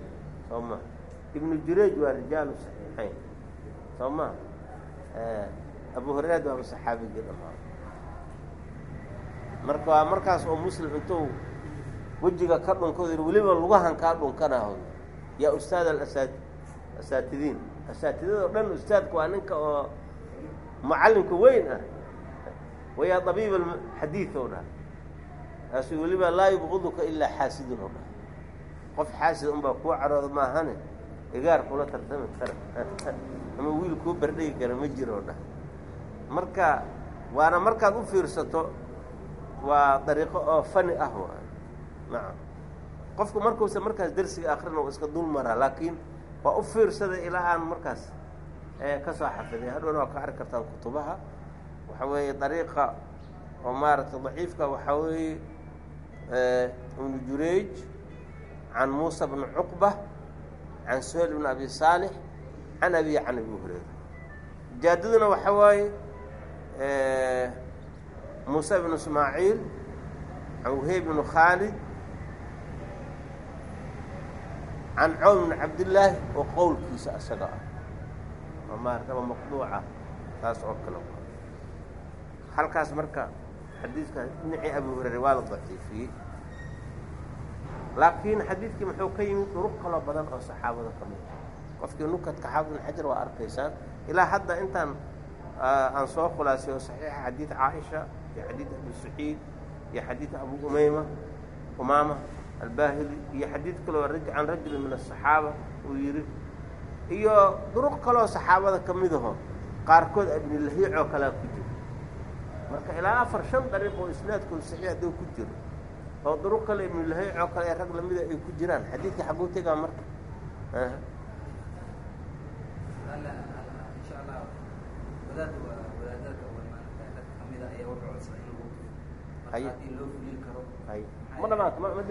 Soo ma ibnu jureej waa rijaalu saxiixeyn soo ma? Abu hureyraad waaba saxaabigii dhamaa marka waa markaas oo muslim intuu wejiga ka dhunkado yidhi weliba lugahan kaa dhunkanaho yaa ustaad alasaa asaatidiin asaatidada o dhan ustaadka waa ninka oo mucallimka weyn ah. Wayaa dabiib alxadiid oo dhaha kaasu weliba laa yubqiduka ilaa xaasidun oo dhaha qof xaasid unbaa kuu carooda maahane igaar kula tartami kara ama wiil kuu bardhigi kara ma jiro oo dhaha marka waana markaad u fiirsato waa dariiqo oo fani ah nacam. Qofku markuusa markaas dersiga akrina u iska dul maraa laakiin waa u fiirsaday ilaa aan markaas ka soo xafiday hadhowna waa ka arki kartaan kutubaha waxa weeye dariiqa oo maaragtay daciifka waxaa weeye ibnu jurayj can muusa bni cuqba can suhayl bn abi saalix can abiyi can abi hureyra jaadaduna waxaa waaye muuse bnu ismaaciil can waheyb bnu khaalid can cawm bn cabdillaahi oo qowlkiisa isaga ah oo maarata ama maqduuca taas oo kale halkaas marka xadiidka dhinacii abi hureyre waa la daciifiyey laakiin xadiidkii muxuu ka yimid duruq kaloo badan oo saxaabada ka mid qofkii nukadka xaafid ibn xajar waa arkaysaan. Ilaa hadda intaan aan soo khulaasay oo saxiixa xadiid caaisha iyo xadiid abi saciid iyo xadiid abu umayma umaama albahili iyo xadiid kaloo can rajulin min asaxaaba uu yidhi iyo duruq kaloo saxaabada ka midaho qaarkood ibnilahiic oo kalea ku jiro marka ilaa afar shan dariiq oo isnaadkooda saxiix hadduu ku jiro oo duruq kale ibnilahiic oo kale ee rag lamida ay ku jiraan. Xadiidka xaguu tegaa marka ma dhamaanto ma ma